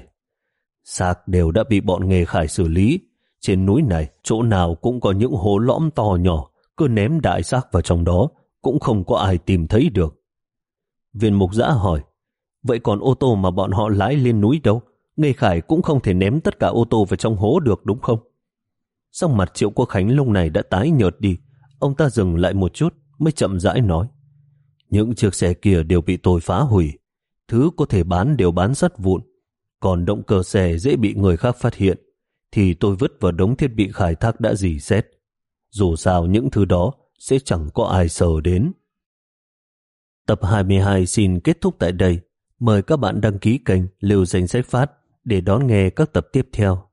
xác đều đã bị bọn nghề khải xử lý, trên núi này chỗ nào cũng có những hố lõm to nhỏ, cứ ném đại xác vào trong đó, cũng không có ai tìm thấy được. Viên mục giã hỏi, vậy còn ô tô mà bọn họ lái lên núi đâu? Ngây khải cũng không thể ném tất cả ô tô vào trong hố được đúng không? xong mặt Triệu Quốc Khánh lúc này đã tái nhợt đi, ông ta dừng lại một chút mới chậm rãi nói. Những chiếc xe kia đều bị tôi phá hủy, thứ có thể bán đều bán sắt vụn, còn động cơ xe dễ bị người khác phát hiện, thì tôi vứt vào đống thiết bị khai thác đã dì xét. Dù sao những thứ đó sẽ chẳng có ai sờ đến. Tập 22 xin kết thúc tại đây. Mời các bạn đăng ký kênh Lưu Danh Sách Phát để đón nghe các tập tiếp theo.